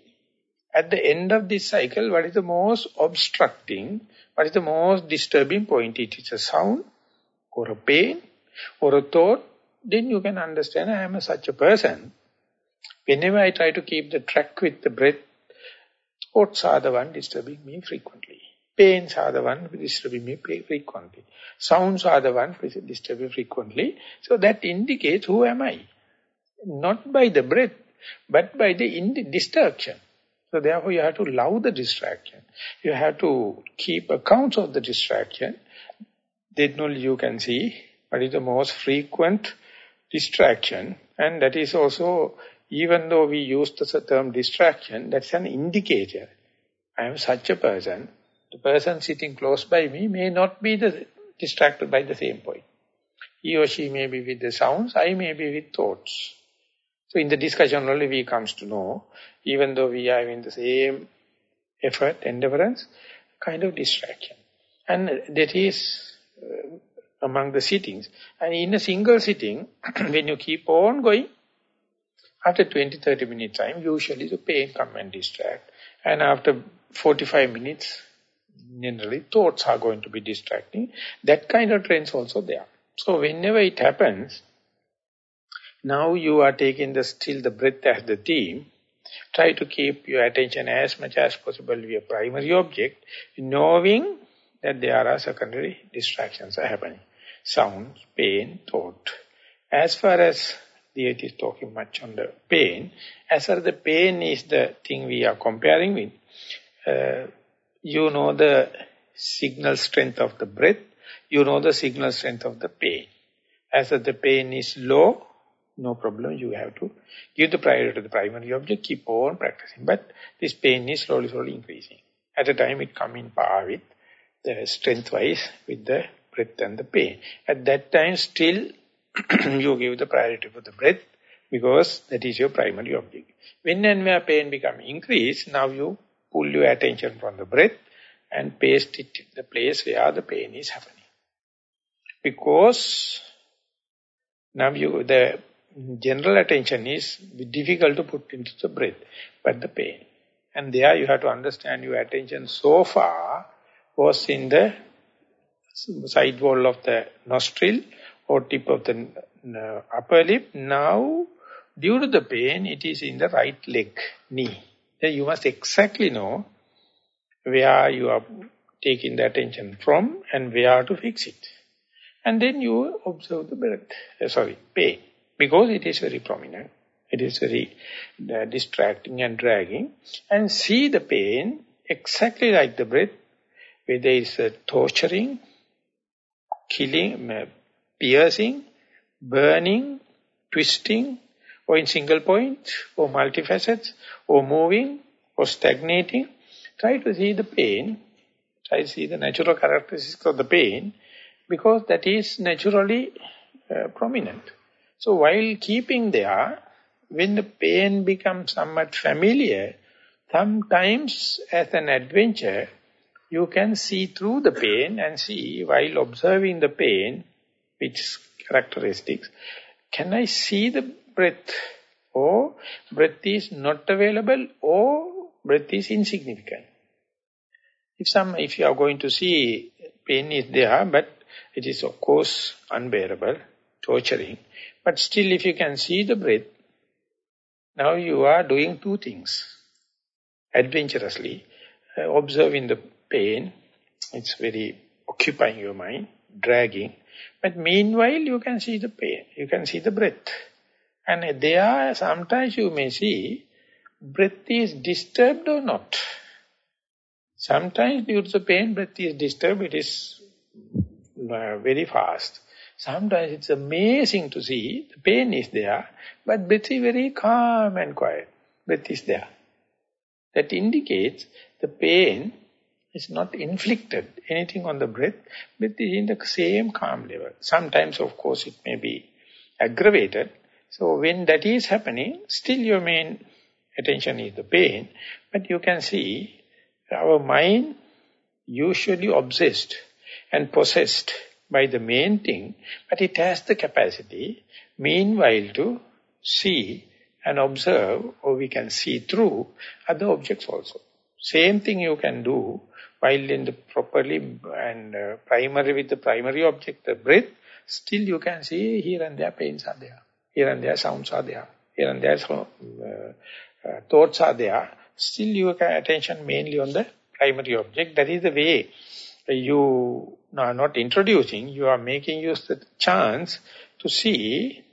at the end of this cycle, what is the most obstructing, what is the most disturbing point? It is a sound, or a pain, or a thought, then you can understand I am a such a person. Whenever I try to keep the track with the breath, Thoughts are the one disturbing me frequently. Pains are the one disturbing me frequently. Sounds are the one disturbing frequently. So that indicates who am I. Not by the breath, but by the distraction. So therefore you have to love the distraction. You have to keep account of the distraction. Then only you can see what is the most frequent distraction. And that is also even though we use the term distraction, that's an indicator. I am such a person. The person sitting close by me may not be the, distracted by the same point. He or she may be with the sounds, I may be with thoughts. So in the discussion only we comes to know, even though we are in the same effort, endeavorance, kind of distraction. And that is uh, among the sittings. And in a single sitting, [clears throat] when you keep on going, after 20-30 minutes time, usually the pain come and distract. And after 45 minutes, generally thoughts are going to be distracting. That kind of trends also there. So whenever it happens, now you are taking the still the breath as the theme. Try to keep your attention as much as possible with your primary object, knowing that there are secondary distractions are happening. Sound, pain, thought. As far as it is talking much on the pain. As far as the pain is the thing we are comparing with, uh, you know the signal strength of the breath, you know the signal strength of the pain. As the pain is low, no problem, you have to give the priority to the primary object, keep on practicing. But this pain is slowly, slowly increasing. At a time it come in par with the strength-wise with the breath and the pain. At that time still [clears throat] you give the priority for the breath because that is your primary object. When and where pain become increased, now you pull your attention from the breath and paste it in the place where the pain is happening. Because now you, the general attention is difficult to put into the breath, but the pain. And there you have to understand your attention so far was in the side wall of the nostril or tip of the upper lip. Now, due to the pain, it is in the right leg, knee. Then you must exactly know where you are taking the attention from and where to fix it. And then you observe the breath, uh, sorry, pain, because it is very prominent. It is very uh, distracting and dragging. And see the pain exactly like the breath, where there is uh, torturing, killing, uh, piercing, burning, twisting, or in single point, or multifacets, or moving, or stagnating. Try to see the pain, try to see the natural characteristics of the pain, because that is naturally uh, prominent. So while keeping there, when the pain becomes somewhat familiar, sometimes as an adventure, you can see through the pain and see while observing the pain, its characteristics, can I see the breath or breath is not available or breath is insignificant. If some, if you are going to see pain is there, but it is of course unbearable, torturing. But still if you can see the breath, now you are doing two things. Adventurously, uh, observing the pain, it's very occupying your mind, dragging. But meanwhile you can see the pain, you can see the breath. And there sometimes you may see breath is disturbed or not. Sometimes due to the pain, breath is disturbed, it is uh, very fast. Sometimes it's amazing to see, the pain is there, but breath is very calm and quiet. Breath is there. That indicates the pain is not inflicted anything on the breath, but in the same calm level. Sometimes, of course, it may be aggravated. So when that is happening, still your main attention is the pain, but you can see our mind usually obsessed and possessed by the main thing, but it has the capacity, meanwhile, to see and observe, or we can see through other objects also. Same thing you can do while in the properly and uh, primary with the primary object, the breath, still you can see here and there pains are there. Here and there sounds are there. Here and there so, uh, uh, thoughts are there. Still you can attention mainly on the primary object. That is the way you are not introducing, you are making use the chance to see,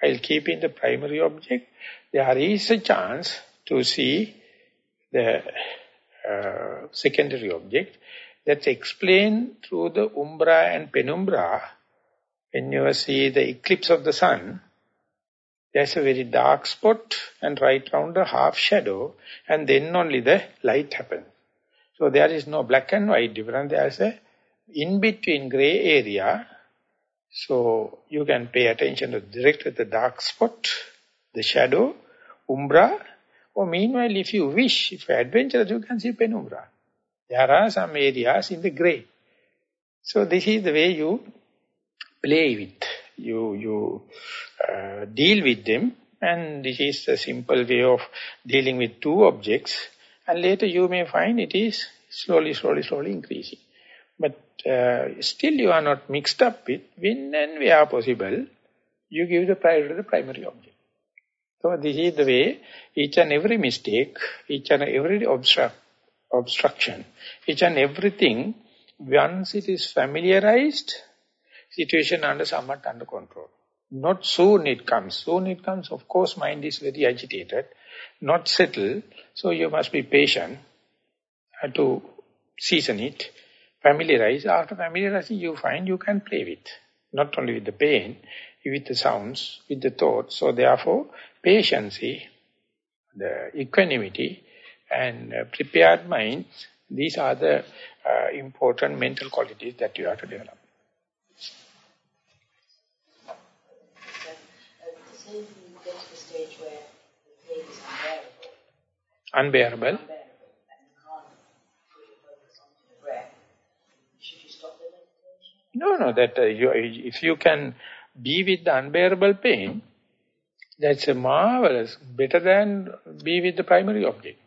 while keeping the primary object, there is a chance to see the uh, secondary object that's explained through the umbra and penumbra. When you see the eclipse of the sun, there's a very dark spot and right round a half shadow and then only the light happens. So there is no black and white difference. There is a in-between gray area. So you can pay attention to direct the dark spot, the shadow, umbra. Or meanwhile, if you wish, if you're adventurous, you can see penumbra. There are some areas in the gray. So this is the way you play with, you, you uh, deal with them. And this is a simple way of dealing with two objects and later you may find it is slowly, slowly, slowly increasing. But uh, still you are not mixed up with when and where possible, you give the priority to the primary object. So this is the way each and every mistake, each and every obstruct, obstruction, each and everything, once it is familiarized, situation under somewhat under control. Not soon it comes. Soon it comes, of course, mind is very agitated not settle, so you must be patient uh, to season it. familiarize. After familiarizing, you find you can play with. Not only with the pain, with the sounds, with the thoughts. So therefore, patience, the equanimity and uh, prepared mind, these are the uh, important mental qualities that you have to develop. Unbearable. No, no, that uh, you, if you can be with the unbearable pain, that's a marvelous, better than be with the primary object.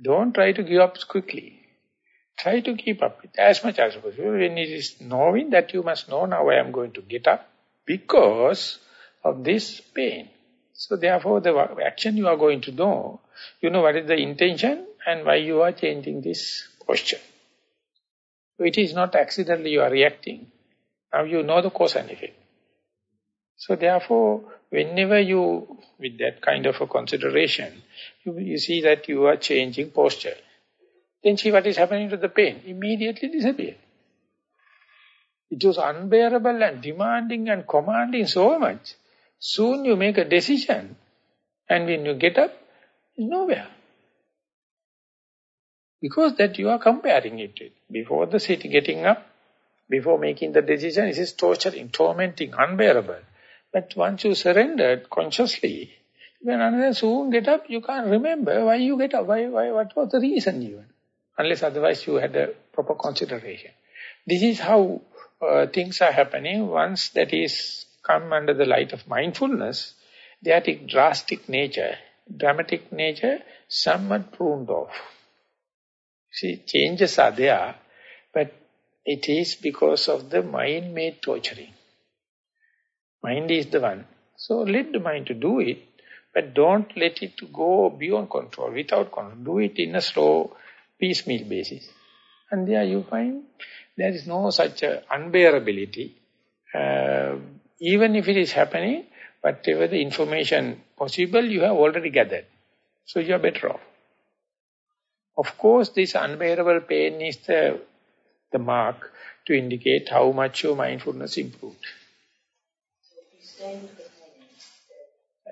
Don't try to give up quickly. Try to keep up with as much as possible. When it is knowing that you must know now I am going to get up because of this pain. So therefore the action you are going to know, you know what is the intention and why you are changing this posture. So It is not accidentally you are reacting. Now you know the cause and effect. So therefore, whenever you, with that kind of a consideration, you, you see that you are changing posture. Then see what is happening to the pain. Immediately disappear. It was unbearable and demanding and commanding so much. Soon you make a decision. And when you get up, it's nowhere. Because that you are comparing it with. Before the city getting up, before making the decision, it is torturing, tormenting, unbearable. But once you surrendered consciously, when another soon get up, you can't remember why you get up, why, why, what was the reason even. Unless otherwise you had a proper consideration. This is how uh, things are happening. Once that is come under the light of mindfulness, they their drastic nature, dramatic nature, somewhat pruned off. See, changes are there, but it is because of the mind-made torturing. Mind is the one. So let the mind to do it, but don't let it to go beyond control, without control. Do it in a slow, piecemeal basis. And there you find there is no such unbearability. Uh, even if it is happening, whatever the information possible, you have already gathered. So you are better off. Of course, this unbearable pain is the, the mark to indicate how much your mindfulness improved.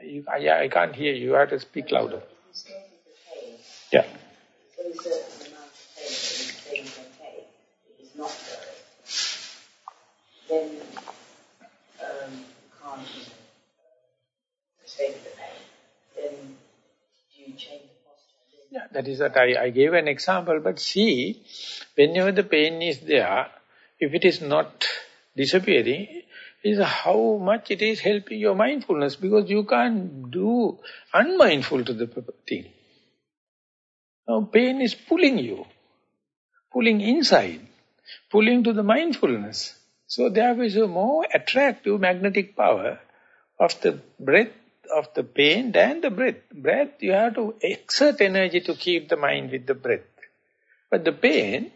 You, I, I can't hear you. You have to speak louder. Yeah. then can't yeah, that is that I, I gave an example, but see, whenever the pain is there, if it is not disappearing, is how much it is helping your mindfulness, because you can't do unmindful to the thing. Now pain is pulling you, pulling inside, pulling to the mindfulness. So there is a more attractive magnetic power of the breath of the pain than the breath. Breath, you have to exert energy to keep the mind with the breath. But the pain,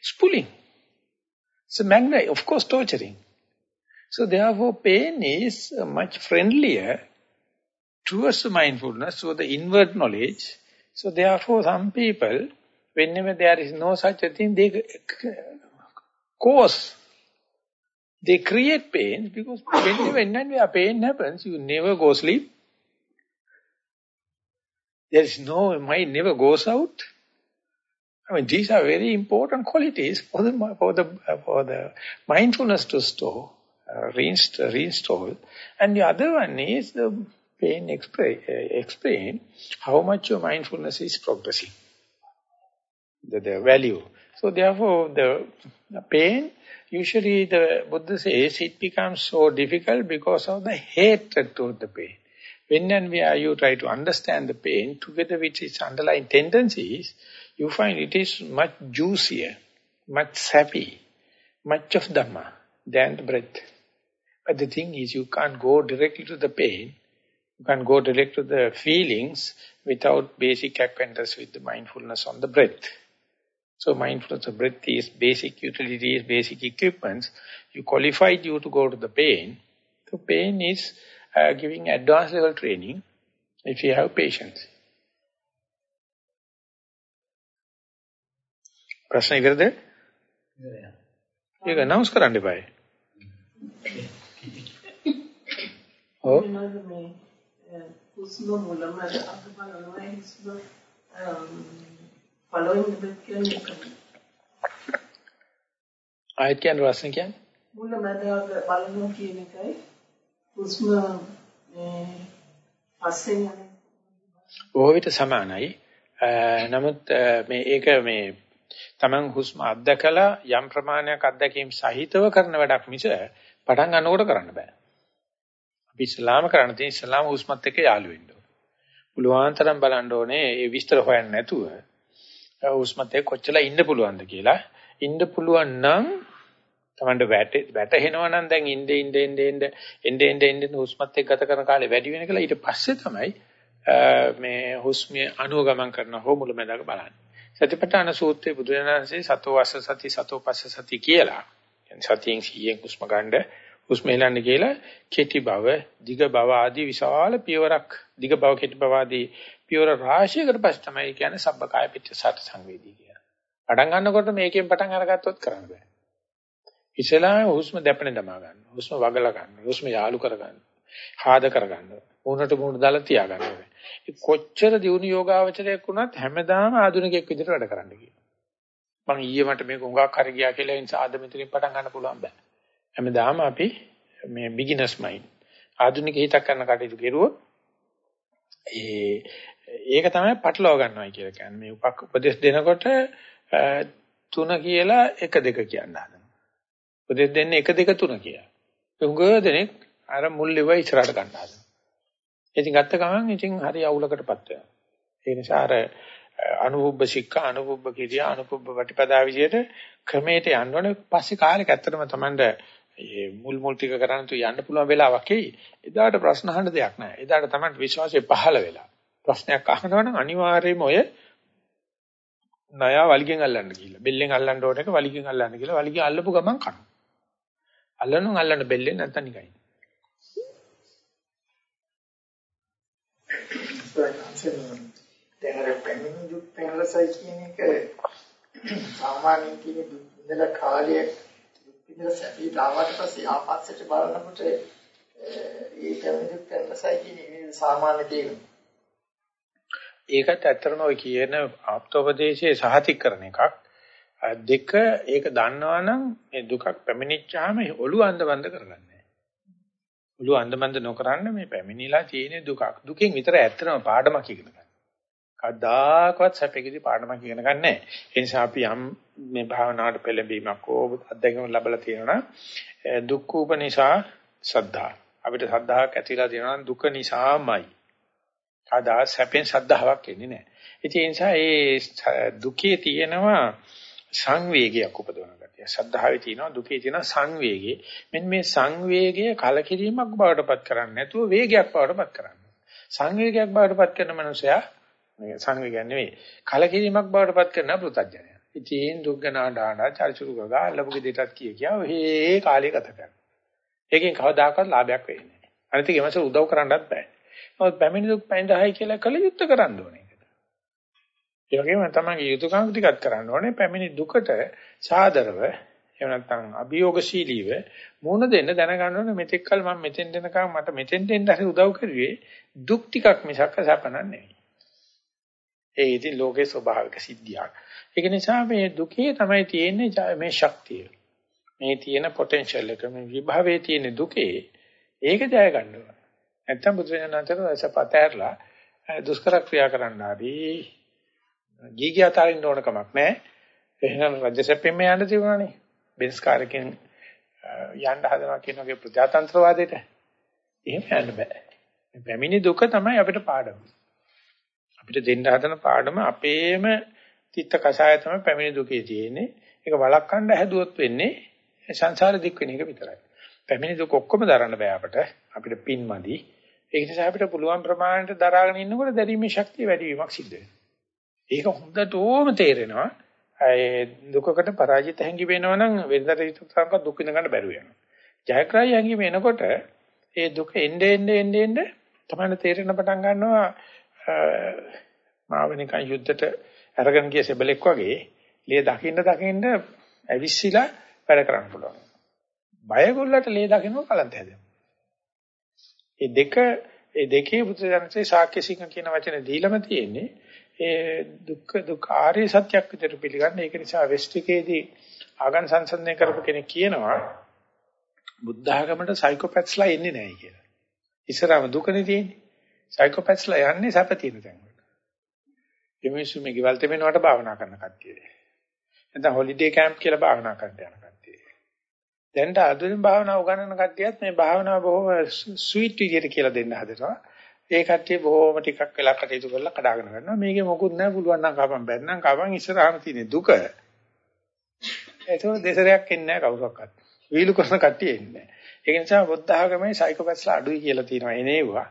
it's pulling. It's a magnet, of course, torturing. So therefore, pain is much friendlier towards the mindfulness, so the inward knowledge. So therefore, some people, whenever there is no such a thing, they cause they create pain because when, when where pain happens, you never go sleep. There is no, mind never goes out. I mean, these are very important qualities for the, for the, for the mindfulness to store, reinst reinstall. And the other one is the pain explain, uh, explain how much your mindfulness is progressing. The, the value. So therefore, the, the pain Usually the Buddha says it becomes so difficult because of the hatred toward the pain. When and where you try to understand the pain together with its underlying tendencies, you find it is much juicier, much sappy, much of Dhamma than the breath. But the thing is, you can't go directly to the pain, you can't go direct to the feelings without basic acquaintance with the mindfulness on the breath. So mindfulness of breath is basic utilities, basic equipments. You qualified you to go to the pain. So pain is uh, giving advanced level training if you have patience. ප්‍රශ්න ඉවරද? ඒක announce කරන්න එපායි. ඔව්. හුස්ම මුලම අද බලනවා හුස්ම the breath කියන්නේ ආයත් කියන්නේ රසන කියන්නේ මුලමදාග බලනවා කියන එකයි හුස්ම මේ පස්සෙන් යන ඕවිත සමානයි. නමුත් මේ ඒක මේ Taman හුස්ම අත්දකලා යම් ප්‍රමාණයක් අත්දැකීම් සහිතව කරන වැඩක් මිස පටන් ගන්නකොට කරන්න බෑ. අපි ඉස්ලාම කරණ තියෙන ඉස්ලාම හුස්මත් එක්ක යාළු වෙන්න ඕනේ. පුළුවන් තරම් බලන්න ඕනේ ඒ විස්තර හොයන්න නැතුව හුස්මත් එක්ක කොච්චරලා ඉන්න පුළුවන්ද කියලා. ඉන්න පුළුවන් නම් තමන්ට වැට වැටෙනවා නම් දැන් ඉnde ඉnde ඉnde ඉnde ඉnde ඉnde ඉnde හුස්මත් එක්ක ගත කරන කාලේ වැඩි වෙන කියලා ඊට පස්සේ තමයි මේ හුස්මේ අනුගමන කරන හෝ මුලමඳක බලන්නේ. සතිපට්ඨාන සූත්‍රයේ බුදුරජාණන්සේ සතෝ අස්ස සති සතෝ පස්ස සති කියලා. කියන්නේ සතියෙන් සියෙන් හුස්ම ගන්න හුස්ම හෙලන්න කියලා කෙටි බව, දිග බව ආදී විශාල පියවරක් දිග බව කෙටි බව ආදී පියවර රාශියකට පස්සේ තමයි කියන්නේ සබ්බකාය පිටසත් සංවේදී කියලා. පටන් ගන්නකොට මේකෙන් පටන් අරගත්තොත් කරන්න බෑ. ඉස්සෙල්ලාම හුස්ම දැපෙන දමා ගන්න. හුස්ම වගලා ගන්න. හුස්ම යාලු කර ගන්න. ආද කර ගන්න. මුණට මුණ දාලා තියා ගන්න. කොච්චර දියුණු යෝගාවචරයක් වුණත් හැමදාම ආධුනිකයෙක් විදිහට වැඩ කරන්න කියනවා. මම ඊයේ මට මේක උඟක් හරි ගියා කියලා ඒ නිසා අද මෙතනින් පටන් ගන්න පුළුවන් බෑ. හැමදාම අපි මේ බිග්ිනර්ස් මයින්ඩ් ආධුනික හිතක් කරන කටයුතු කෙරුවොත් ඒ ඒක තමයි පටලවා ගන්නවයි කියලා කියන්නේ. මේ උපක් උපදේශ දෙනකොට තුන කියලා එක දෙක කියන්න හදනවා. උපදෙස් දෙන්නේ 1 2 3 කියලා. උංගව දෙනෙක් අර මුල් ලෙව ඉස්සරහට ගන්න හදනවා. ඉතින් ගත්ත ගමන් ඉතින් හරි අවුලකටපත් වෙනවා. ඒ නිසා අර අනුභව ශික්ෂා අනුභව කිරියා අනුභව ප්‍රතිපදා විදියට ක්‍රමයට යන්න ඕනේ. පස්සේ කාලෙක ඇත්තටම Tamand මේ මුල් මුල් ටික කරන්න තු යන්න පුළුවන් වෙලාවක් එයි. එදාට ප්‍රශ්න අහන්න දෙයක් නැහැ. එදාට Tamand විශ්වාසය පහළ වෙලා. ප්‍රශ්නයක් අහනවා නම් අනිවාර්යයෙන්ම ඔය ණය වලිගෙන් අල්ලන්න කියලා. බෙල්ලෙන් අල්ලන්න ඕන එක වලිගෙන් අල්ලන්න කියලා. වලිගෙන් අල්ලපු ගමන් කනවා. අල්ලනවා අල්ලන්න බෙල්ලෙන් නැත්තම් නිකයි. දැන් අර පැමිණි දුක් පැනලසයි කියන එක සාමාන්‍යයෙන් කියන දුක් විඳලා කාලය දුක් විඳලා සැපී දාවට පස්සේ ආපස්සට බලනකොට ඒ පැමිණි දුක් පැනලසයි කියන එක සාමාන්‍ය තේරුම. ඒකත් ඇත්තටම ඔය කියන ආප්තෝපදේශයේ සහතික කරන එකක්. දෙක ඒක දන්නවනම් මේ දුකක් පැමිණිච්චාම ඔළුව අන්දබන්ද කරගන්නේ. ඔළුව අන්දබන්ද නොකරන්න මේ පැමිණිලා තියෙන දුකක්. දුකෙන් විතර ඇත්තම පාඩමක් ඉගෙන ගන්න. කවදාකවත් සැපෙකදී පාඩමක් ඉගෙන ගන්න නැහැ. ඒ නිසා අපි යම් මේ භාවනාවට පෙළඹීමක් ඕ අත්දැකීම් ලැබලා තියෙනවා දුක් උපනිසා සද්ධා. අපිට සද්ධාවක් ඇතිලා තියෙනවා දුක නිසාමයි. කවදා සැපෙන් සද්ධාාවක් එන්නේ නැහැ. ඒ නිසා ඒ දුකේ තියෙනවා සංවේගයක් උපදවන ගතිය. සද්ධාවේ තියෙනවා දුකේ තියෙනවා සංවේගය. මෙන්න මේ සංවේගය කලකිරීමක් බවට පත් කරන්නේ නැතුව වේගයක් බවට පත් කරන්න. සංවේගයක් බවට පත් කරන මනුස්සයා මේ සංවේගයක් නෙවෙයි. කලකිරීමක් බවට පත් කරන පෘථජ්ජනය. ඉතින් දුක්ගනාඩාඩා චර්චුරු ගගා ලැබුගේ දෙටත් කිය කියා ඔහේ කාලය ගත කරනවා. ඒකෙන් කවදාකවත් ලාභයක් වෙන්නේ නැහැ. අනිත් ඒකෙමස උදව් කරන්නත් බෑ. නමුත් පැමිණි දුක් පැඳහයි කියලා කල යුත්තේ කරන්න ඕනේ. ඒ වගේම තමයි යුතුයකම් ටිකක් කරන්න ඕනේ පැමිණි දුකට සාදරව එහෙම නැත්නම් අභියෝගශීලීව මුණ දෙන්න දැනගන්න ඕනේ මෙතෙක් කල මම මෙතෙන් දෙනකම් මට මෙතෙන් දෙන්න හරි උදව් කරුවේ දුක් ටිකක් මිසක් සැප නෙවෙයි. ඒ ඉතින් ලෝකේ ස්වභාවික සිද්ධියක්. ඒක නිසා මේ දුකේ තමයි තියෙන්නේ මේ ශක්තිය. මේ තියෙන පොටෙන්ෂල් එක මේ විභවයේ තියෙන දුකේ ඒක ජය ගන්න ඕන. නැත්තම් බුදුරජාණන් වහන්සේ සපත ඇරලා දුෂ්කර ක්‍රියා කරන්න හරි ගීගිය අතරින්න ඕන කමක් නැහැ. එහෙනම් රජසැපෙම යන්න තිබුණානේ. බෙන්ස් කාරකින් යන්න හදනවා කියන වගේ ප්‍රජාතන්ත්‍රවාදයට. එහෙම යන්න බෑ. මේ පැමිණි දුක තමයි අපිට පාඩම. අපිට දෙන්න හදන පාඩම අපේම තිත්ත කසාය තමයි පැමිණි දුකේ තියෙන්නේ. ඒක වළක්වන්න හැදුවොත් වෙන්නේ සංසාර දික් වෙන එක විතරයි. පැමිණි දුක ඔක්කොම දරන්න බෑ අපිට. අපිට පින්මදි. ඒ නිසා අපිට පුළුවන් ප්‍රමාණයට දරාගෙන ඉන්නකොට දැරීමේ ශක්තිය වැඩි වීමක් සිද්ධ වෙනවා. ඒක හොඳටම තේරෙනවා. ඒ දුකකට පරාජිත හැඟි වෙනවනම් වෙනදට හිතනක දුක් විඳ ගන්න බැරුව යනවා. ජයග්‍රහය හැඟි වෙනකොට ඒ දුක එnde ende ende ende තමයි තේරෙන පටන් ගන්නවා මාව නිකන් යුද්ධයට අරගෙන ගිය සෙබලෙක් වගේ ලේ දකින්න දකින්න ඇවිස්සීලා වැඩ කරන්න පුළුවන්. බයගොල්ලට ලේ දකින්න කලන්ත හැදෙනවා. මේ දෙක ඒ දෙකේ බුදුදහමේ ශාක්‍ය සිංහ කියන වචනේ දීලම තියෙන්නේ ඒ දුක්ඛ දුක්ඛ ආර්ය සත්‍යයක් විතර පිළිගන්න. ඒක නිසා වෙස්ටිකේදී ආගම් සංසන්දනය කරපු කෙනෙක් කියනවා බුද්ධ ආගමට සයිකෝපැත්ස්ලා එන්නේ නැහැ කියලා. ඉස්සරහම දුකනේ තියෙන්නේ. සයිකෝපැත්ස්ලා යන්නේ සැප තියෙන තැන් වලට. මේ මිනිස්සු මේ ගෙවල් තෙමෙනවට භාවනා කරන කට්ටිය. නැත්නම් හොලිඩේ කැම්ප් කියලා භාවනා කරන්න යන කට්ටිය. දැන් ආධුනික භාවනා උගන්වන කට්ටියත් මේ භාවනාව බොහොම ස්වීට් විදියට කියලා දෙන්න හදනවා. ඒ කට්ටිය බොහොම ටිකක් වෙලා කටයුතු කරලා කඩාගෙන ගන්නවා. මේකේ මොකුත් නැහැ පුළුවන් නම් කපන් බැන්නම් කපන් ඉස්සරහම තියෙන දුක. ඒක දෙසරයක් එන්නේ නැහැ කවුරක්වත්. වීලු කරන කට්ටිය එන්නේ නැහැ. ඒක නිසා බුද්ධ ආගමේ සයිකෝපැත්ස්ලා අඩුයි කියලා තියෙනවා එනේවා.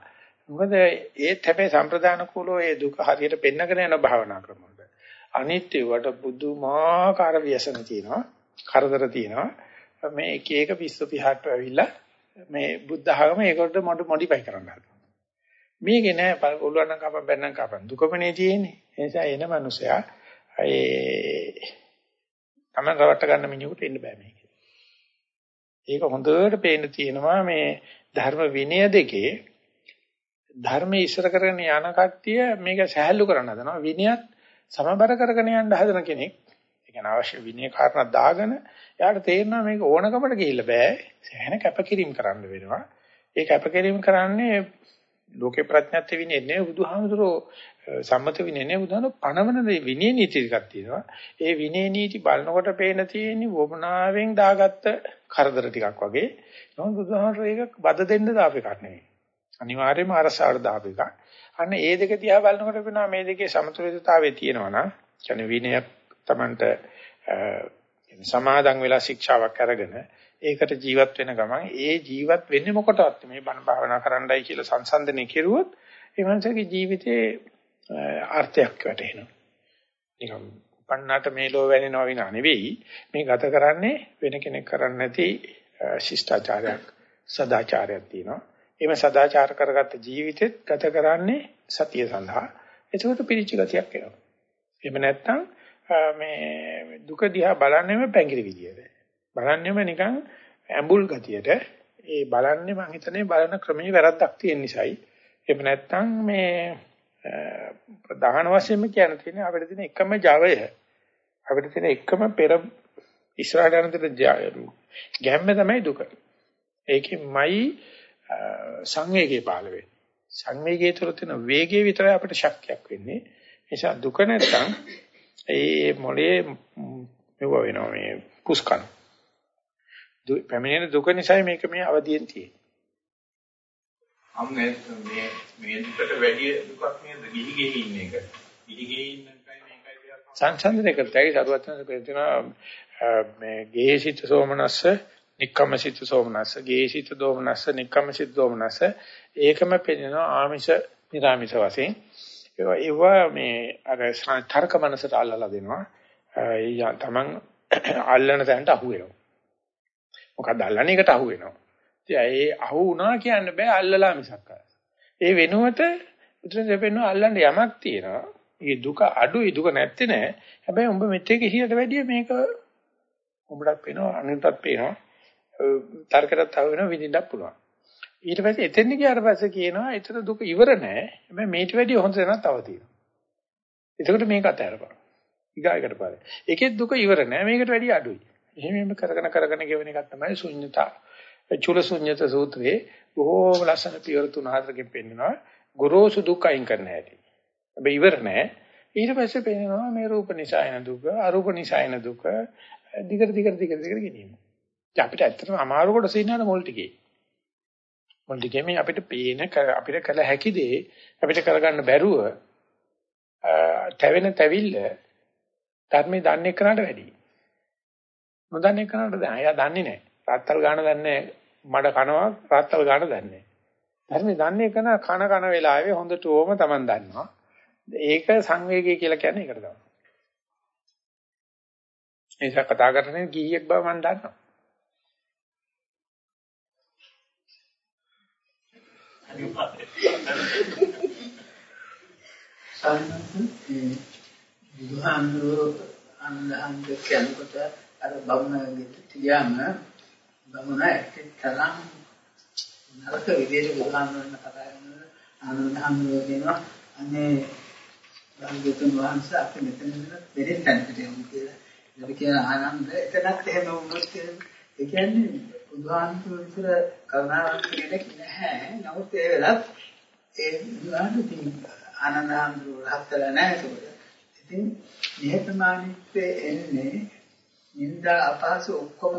මොකද ඒත් හැබැයි සම්ප්‍රදාන කුලෝ ඒ දුක හරියට පෙන්නගෙන යන භාවනා ක්‍රම වලට. අනිත්‍ය වට බුදුමාකාර ව්‍යසන තියෙනවා. කරදර තියෙනවා. මේ එක එක පිස්සු පිහාට ඇවිල්ලා මේ බුද්ධ ආගම ඒකට මොඩිෆයි කරන්න හදනවා. මේකේ නෑ ඔළුවන් නම් කපන් බැන්නම් කපන් දුකමනේ තියෙන්නේ. ඒ නිසා එන මනුස්සයා ඒ තමයි රවට්ට ගන්න මිනිහෙකුට එන්න බෑ මේක. ඒක හොඳට පේන්න තියෙනවා මේ ධර්ම විනය දෙකේ ධර්මයේ ඉස්සර කරගෙන යන කට්ටිය මේක සහැල්ලු කරන්න හදනවා විනයත් සමබර කරගෙන යන්න හදන කෙනෙක් ඒ කියන්නේ අවශ්‍ය විනය කාරණා දාගෙන එයාට තේරෙනවා මේක ඕනකමට ගිහිල්ලා බෑ සෑහෙන කැපකිරීම කරන්න වෙනවා ඒ කැපකිරීම කරන්නේ ලෝකේ ප්‍රඥාත්ති විනය නෙවෙයි බුදුහාමුදුරෝ සම්මත විනය නෙවෙයි බුදුහාමුදුරෝ පණවන විනය නීති ටිකක් තියෙනවා. ඒ විනය නීති බලනකොට පේන තියෙන්නේ වමනාවෙන් දාගත්ත කරදර ටිකක් වගේ. නමුත් බුදුහාමුදුරෝ ඒක බද දෙන්න දාප එකක් නෙවෙයි. අනිවාර්යයෙන්ම අරසාවට දාප එකක්. අන්න ඒ දෙක දිහා බලනකොට වෙනවා මේ දෙකේ සමතුලිතතාවය තියෙනවා නම් කියන්නේ විනය Tamanට සමාදන් වෙලා ශික්ෂාවක් අරගෙන ඒකට ජීවත් වෙන ගමන් ඒ ජීවත් වෙන්නේ මොකටවත් මේ බණ භාවනා කරන්නයි කියලා සංසන්දනය කෙරුවොත් ඒ මනුස්සයාගේ ජීවිතේ අර්ථයක් වැටෙනවා. නිකම් පන්නට මේ ලෝ වෙනනවා විනා නෙවෙයි මේ ගත කරන්නේ වෙන කෙනෙක් කරන්නේ නැති ශිෂ්ටාචාරයක් සදාචාරයක් තියෙනවා. එimhe සදාචාර කරගත්ත ජීවිතෙත් ගත කරන්නේ සතිය සඳහා. ඒකට පිරිච්ච ගතියක් එනවා. එහෙම නැත්නම් මේ දුක දිහා බලන්නේම පැංගිරි විදියට. බලන්නෙම නිකන් ඇඹුල් ගතියට ඒ බලන්නේ මං හිතන්නේ බලන ක්‍රමයේ වැරද්දක් තියෙන නිසායි එහෙම නැත්නම් මේ ප්‍රධාන වශයෙන්ම කියන්න තියෙන්නේ අපිට තියෙන එකම ජවය අපිට තියෙන එකම පෙර ඉස්සරහට යන දෙන ගැම්ම තමයි දුක ඒකෙන්මයි සංවේගය පහළ වෙන්නේ. සංවේගයේ තුර තියෙන වේගය විතරයි අපිට ශක්තියක් වෙන්නේ. නිසා දුක නැත්තම් ඒ මොලේ මෙව වෙනවා මේ පුස්කන පැමිණෙන දුක නිසායි මේක මේ අවදියෙන් තියෙන්නේ. අම්මේ මේ මේ දුකට වැඩි දුකක් නේද? ගිහි ගෙහි ඉන්න එක. ගිහි ගෙහි ඉන්න එකයි මේකයි සංසන්දනය කරතයි සරුවත්න පෙරදිනා මේ ගේහිසිත සෝමනස්ස නික්කමසිත සෝමනස්ස ගේහිසිත දෝමනස්ස නික්කමසිත දෝමනස්ස ඒකම පෙන්නනවා ආමිෂ නිරාමිෂ වශයෙන් ඒවා ඒවා මේ අර තර්ක මනසට අල්ලලා දෙනවා තමන් අල්ලන තැනට අහු වෙනවා මොකක්ද අල්ලන්නේ එකට අහු වෙනවා. ඉතින් ඒ අහු වුණා කියන්න බෑ අල්ලලා මිසක්. ඒ වෙනුවට උතුරෙන් දෙපෙන්නවා අල්ලන්න යමක් තියෙනවා. ඒ දුක අඩුයි දුක නැත්තේ නෑ. හැබැයි උඹ මෙතෙක් හියට වැඩිය මේක උඹටත් පේනවා අනිතත් පේනවා. තර්කයට තව වෙනවා විඳින්නත් පුළුවන්. ඊට පස්සේ එතෙන් ගියාට පස්සේ කියනවා එතන දුක ඉවර නෑ. හැබැයි මේට වැඩිය හොඳ දෙයක් තව තියෙනවා. එතකොට මේක අතහැරපන්. ඊගායකට පාරේ. ඒකෙත් දුක ඉවර නෑ මේකට වැඩිය අඩුයි. එහෙම කරගෙන කරගෙන ගෙවෙන එකක් තමයි ශුන්්‍යතා. චුල ශුන්්‍යත සූත්‍රයේ බොහෝම ලස්සන පියවර තුන හතරකින් පෙන්නනවා ගොරෝසු දුක් අයින් කරන්න හැටි. හැබැයි ඉවර නෑ. ඊට පස්සේ පෙන්නනවා මේ රූප නිසා එන දුක, අරූප නිසා එන දුක දිගට දිගට දිගට දිගට ගෙනියන්න. අපිට ඇත්තටම අමාරු කොට සින්නන මොල් ටිකේ. මොල් ටිකේ මේ අපිට පේන අපිට කළ හැකි දේ අපිට කරගන්න බැරුව තැවෙන තැවිල්ල ධර්මයේ දන්නේ කරාට වැඩියි. නොදන්නේ කනට දැන් එයා දන්නේ නැහැ. රාත්තල් ගාන දන්නේ මඩ කනවා රාත්තල් ගාන දන්නේ නැහැ. ධර්මයේ දන්නේ කන කන කන වෙලාවේ හොඳට ඕම Taman දන්නවා. ඒක සංවේගය කියලා කියන්නේ ඒකට තමයි. ඒක කතා කරන්නේ ගිහියෙක් බව මම දන්නවා. සාමාන්‍යයෙන් බුදුහාමුදුරුවෝ අන්දහන්ද කියනකොට අර බමුණ ගියාම බමුණ ඇත්තටම නරක විදියට බුදුහාමුදුරන් කතා කරනවා ආනන්දහාමුදුරුවෝ කියනවා අනේ භාග්‍යතුන් වහන්සේ අපි මෙතන ඉඳලා දෙරින් තැනකට යමු කියලා. ඒක කියන ආනන්ද එතනත් එහෙම වුණොත් ඒ කියන්නේ බුදුහාමුදුරුවෝ විතර කරුණාවන්ත කෙනෙක් නැහැ. නමුත් ඒ වෙලාවත් ඒ බුදුහාමුදුරුවෝ ආනන්දහාමුදුරුවෝ රහත්ලා නැහැ ඒක. ඉතින් නිහතමානීත්වයේ එන්නේ නිന്ദා අපහසු ඔක්කොම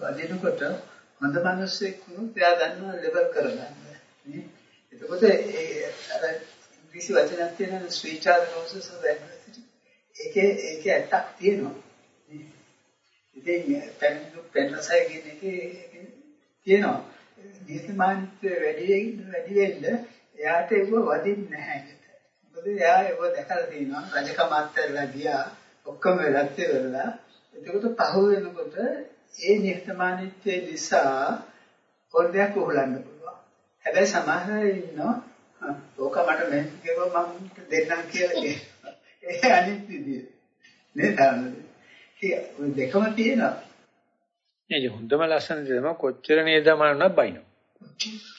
වදිනකොට හොඳ මිනිස්සෙක් වුණොත් එයා දන්නවා ලෙවල් කරගන්න. නේ? එතකොට ඒ අර ඉංග්‍රීසි වචනයක් තියෙනවා ස්විචාර් process of adversity. ඒකේ ඒකේ ඇත්තක් තියෙනවා. ඉතින් පෙන්නු පෙන්නසයි කියන එකේ තියෙනවා. නිහතමානීත්වය වැඩි වෙන්න වැඩි වෙන්න එයාට ඒක වදින්නේ නැහැ. මොකද එයා ඒක දැකලා තියෙනවා. රජකම අත්හැරලා ගියා ඔක්කොම වෙලත් ඉවරලා එතකොට පහු වෙනකොට ඒ නිහතමානීත්වය නිසා පොඩ්ඩක් උහුලන්න පුළුවන්. හැබැයි සමහර අය ඉන්නවා ඕක මට මෙහෙම කිව්වා මම දෙන්නම් කියලා කියනවා. [laughs] ඒ අනිත් විදිය. නේද? ඔය දෙකම තියෙනවා නේද හොඳම ලස්සන දේ තමයි කොච්චර නේදමානුණක් බයිනෝ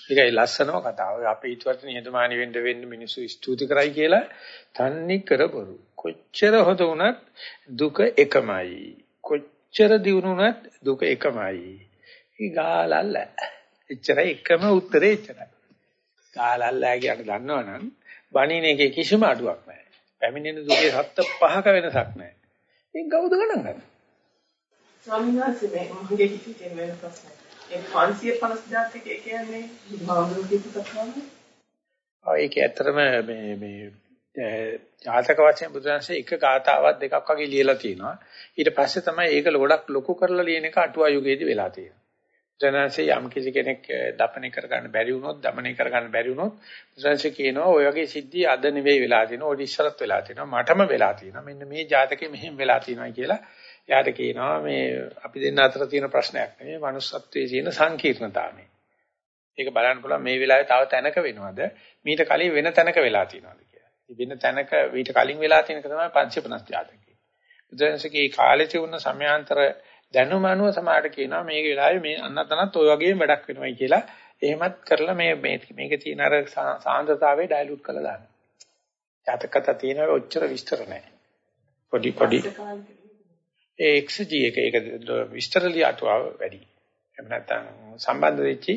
ඒකයි ලස්සනම කතාව. අපි ඊටවට නිහතමානී වෙන්න වෙන්න මිනිස්සු ස්තුති කරයි කියලා තන්නේ කර බොරු. කොච්චර හොද වුණත් දුක එකමයි. කොච්චර දිනුනත් දුක එකමයි. ඊගාලල්ල. එච්චරයි එකම උත්තරේ එච්චරයි. ගාලල්ලා කියන දන්නවනම් බණින එකේ කිසිම අඩුවක් නැහැ. පැමිණෙන දුකේ සත්ත පහක වෙනසක් නැහැ. ඒක කවුද ගණන් ගන්නේ? ස්වාමීන් වහන්සේ මේ මගේ හිතේ තියෙන ප්‍රශ්නය. ඒ 550 ජාතිකය කියන්නේ බුදුහාමුදුරුවෝ කියපු කතාවද? ඔව් ඒක ඇත්තටම මේ මේ ජාතක වශයෙන් බුදුරජාණන්සේ එක ගාතාවක් දෙකක් වගේ ලියලා තිනවා. ඊට පස්සේ තමයි ඒක ගොඩක් ලොකු කරලා ලියන එක අටුවා යුගයේදී වෙලා තියෙනවා. බුදුරජාණන්සේ යම් කිසි කෙනෙක් දපණය කරගන්න බැරි වුණොත්, দমনය කරගන්න බැරි වුණොත් බුදුරජාණන්සේ කියනවා ඔය වගේ සිද්ධි අද නෙවෙයි වෙලා තියෙනවා, ඔය ඉස්සරත් වෙලා තියෙනවා, මටම වෙලා තියෙනවා. මෙන්න මේ ජාතකේ මෙහෙම වෙලා තියෙනවා කියලා එයාට කියනවා මේ අපි දෙන්න අතර තියෙන ප්‍රශ්නයක් නෙවෙයි, manussත්වයේ තියෙන සංකීර්ණතාවනේ. ඒක බලන්න පුළුවන් මේ වෙලාවේ තව තැනක වෙනවද? මීට කලින් වෙන තැනක වෙලා තියෙනවද කියලා. වෙන තැනක ඊට කලින් වෙලා තියෙනක තමයි 550 ජාතකේ. බුදුරජාණන්සේගේ කාලේ තිබුණ සම්‍යාන්තර දැනුම අනුව සමාහට කියනවා මේ වෙලාවේ මේ අන්නතනත් ওই වගේම වැඩක් වෙනවයි කියලා. එහෙමත් කරලා මේ මේකේ තියෙන අර සාන්ද්‍රතාවය ඩයිලුට් කරලා දාන්න. ජාතකත තියෙනවා ඔච්චර විස්තර නැහැ. පොඩි පොඩි ඒ XG එක ඒක විස්තර ලියටුව වැඩි. එහෙම නැත්නම් සම්බන්ධ වෙච්චි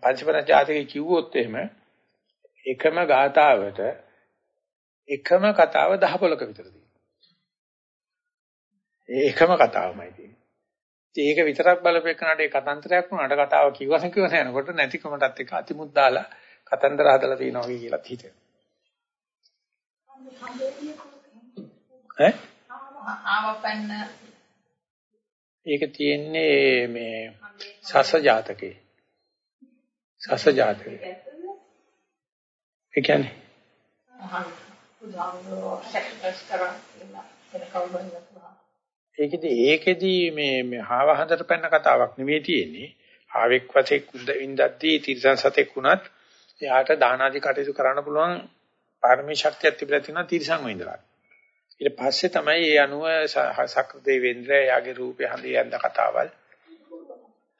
පංචපන ජාතකේ කිව්වොත් එහෙම එකම ගාතාවට එකම කතාව දහ පොලක විතර තියෙනවා. ඒ එකම කතාවමයි තියෙන්නේ. ඒක විතරක් බලපෙන්නට ඒ කතන්දරයක් වුණාට කතාව කිව්වන කිව්වන යනකොට නැතිකමටත් එක අතිමුත් දාලා කතන්දර හදලා තියෙනවා කියලා හිතෙනවා. ඈ ආවපන්න ඒක තියෙන්නේ මේ සස ජාතකේ. සස ජාතකේ. ඒ කියන්නේ ඒකෙදි ඒකෙදි මේ මේ හාව හඳට පැන්න කතාවක් නෙමෙයි තියෙන්නේ. ආවෙක් වශයෙන් ඉඳද්දී තිරසන් සතෙක් වුණත් එයාට දාන ආදී කටයුතු කරන්න පුළුවන් පාරමී ශක්තියක් තිබිලා තියෙනවා තිරසන් වෙඳලා. ඊට පස්සේ තමයි ඒ අනුව සක්‍ර දෙවේන්ද්‍ර යාගේ රූපේ හඳේ යන්න කතාවල්.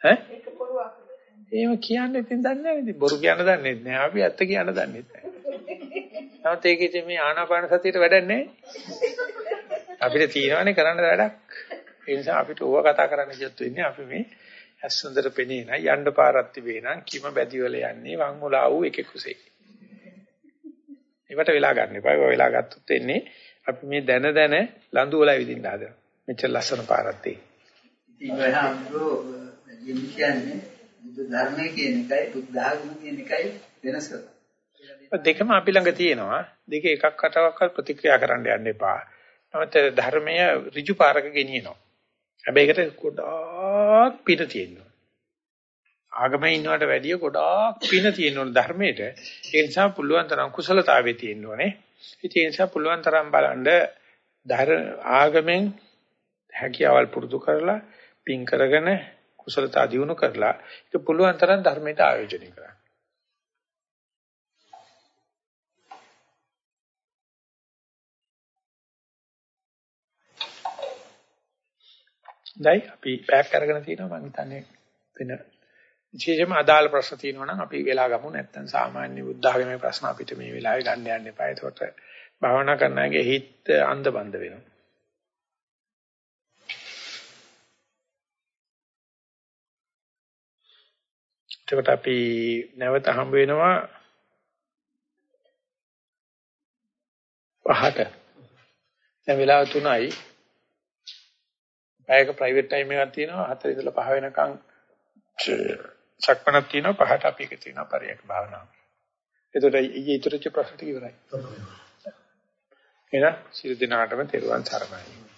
ඈ? ඒක පොරුවක් එහෙම කියන්නේ ඉතින් දන්නේ නැහැ ඉතින්. බොරු කියන්න දන්නේ නැහැ. අපි ඇත්ත කියන්න දන්නේ නැහැ. නමුත් ඒකේ ඉතින් මේ ආනාපාන සතියට වැඩක් නැහැ. අපිට තියෙනවනේ කරන්න වැඩක්. ඒ නිසා අපිට ඕවා කතා කරන්න කියත් වෙන්නේ අපි මේ ඇස් සුන්දර පෙනේ නයි යන්න පාරක් තිබේ නම් කිම බැදිවල යන්නේ වම් මුලා වූ එකෙකුසේ ඒවට වෙලා ගන්න එපා ඒවා වෙලා ගත්තොත් එන්නේ අපි මේ දැන දැන ලඳු වල ඇවිදින්න හදනවා. මෙච්චර ලස්සන පාරක් තියෙන. ඉතින් ඔය හම්බෝ කියන්නේ බුදු ධර්මයේ කියන එකයි බුද්ධ ආගම කියන එකයි වෙනස. දෙකම අපි ළඟ තියෙනවා. දෙක එකක් කතාවක්වත් ප්‍රතික්‍රියා කරන්න යන්න එපා. නමුත් ධර්මය ඍජු පාරක ගෙනියනවා. හැබැයි ඒකට ගොඩාක් පිට තියෙනවා. ආගමේ ඉන්නවට වැඩිය ගොඩාක් පින තියෙන ධර්මයට. ඒ නිසා පුළුවන් තරම් කුසලතාවයේ තියෙන්න ඕනේ. ඉතින් ඒ නිසා පුළුවන් තරම් බලන්න ධර්ම ආගමෙන් හැකියාවල් පුරුදු කරලා පින් කරගෙන කුසලතා දිනු කරලා ඒක පුළුවන් තරම් ධර්මයට ආයෝජනය කරන්න. දැයි අපි පැක් අරගෙන තිනවා මම හිතන්නේ වෙන විශේෂයෙන්ම අදාළ ප්‍රශ්න තියෙනවා නම් අපි වෙලා ගමු නැත්නම් සාමාන්‍ය බුද්ධ ආගමේ ප්‍රශ්න අපිට මේ වෙලාවේ ගන්න යන්න එපා. ඒකට භාවනා කරන අයගේ හිත අන්ධබන්ද වෙනවා. එතකොට අපි නැවත හම්බ වෙනවා පහට. දැන් වෙලාව 3යි. පැයක ප්‍රයිවට් ටයිම් එකක් තියෙනවා 4 ඉඳලා 5 වෙනකන් සක්මනක් තියෙනවා පහට අපි එක තියෙනවා පරියක් භාවනාව. එතකොට ඊයේ ඉතුරුච්ච ප්‍රශ්න ටික ඉවරයි. එහෙනම් සියලු දිනාටම තෙරුවන් සරණයි.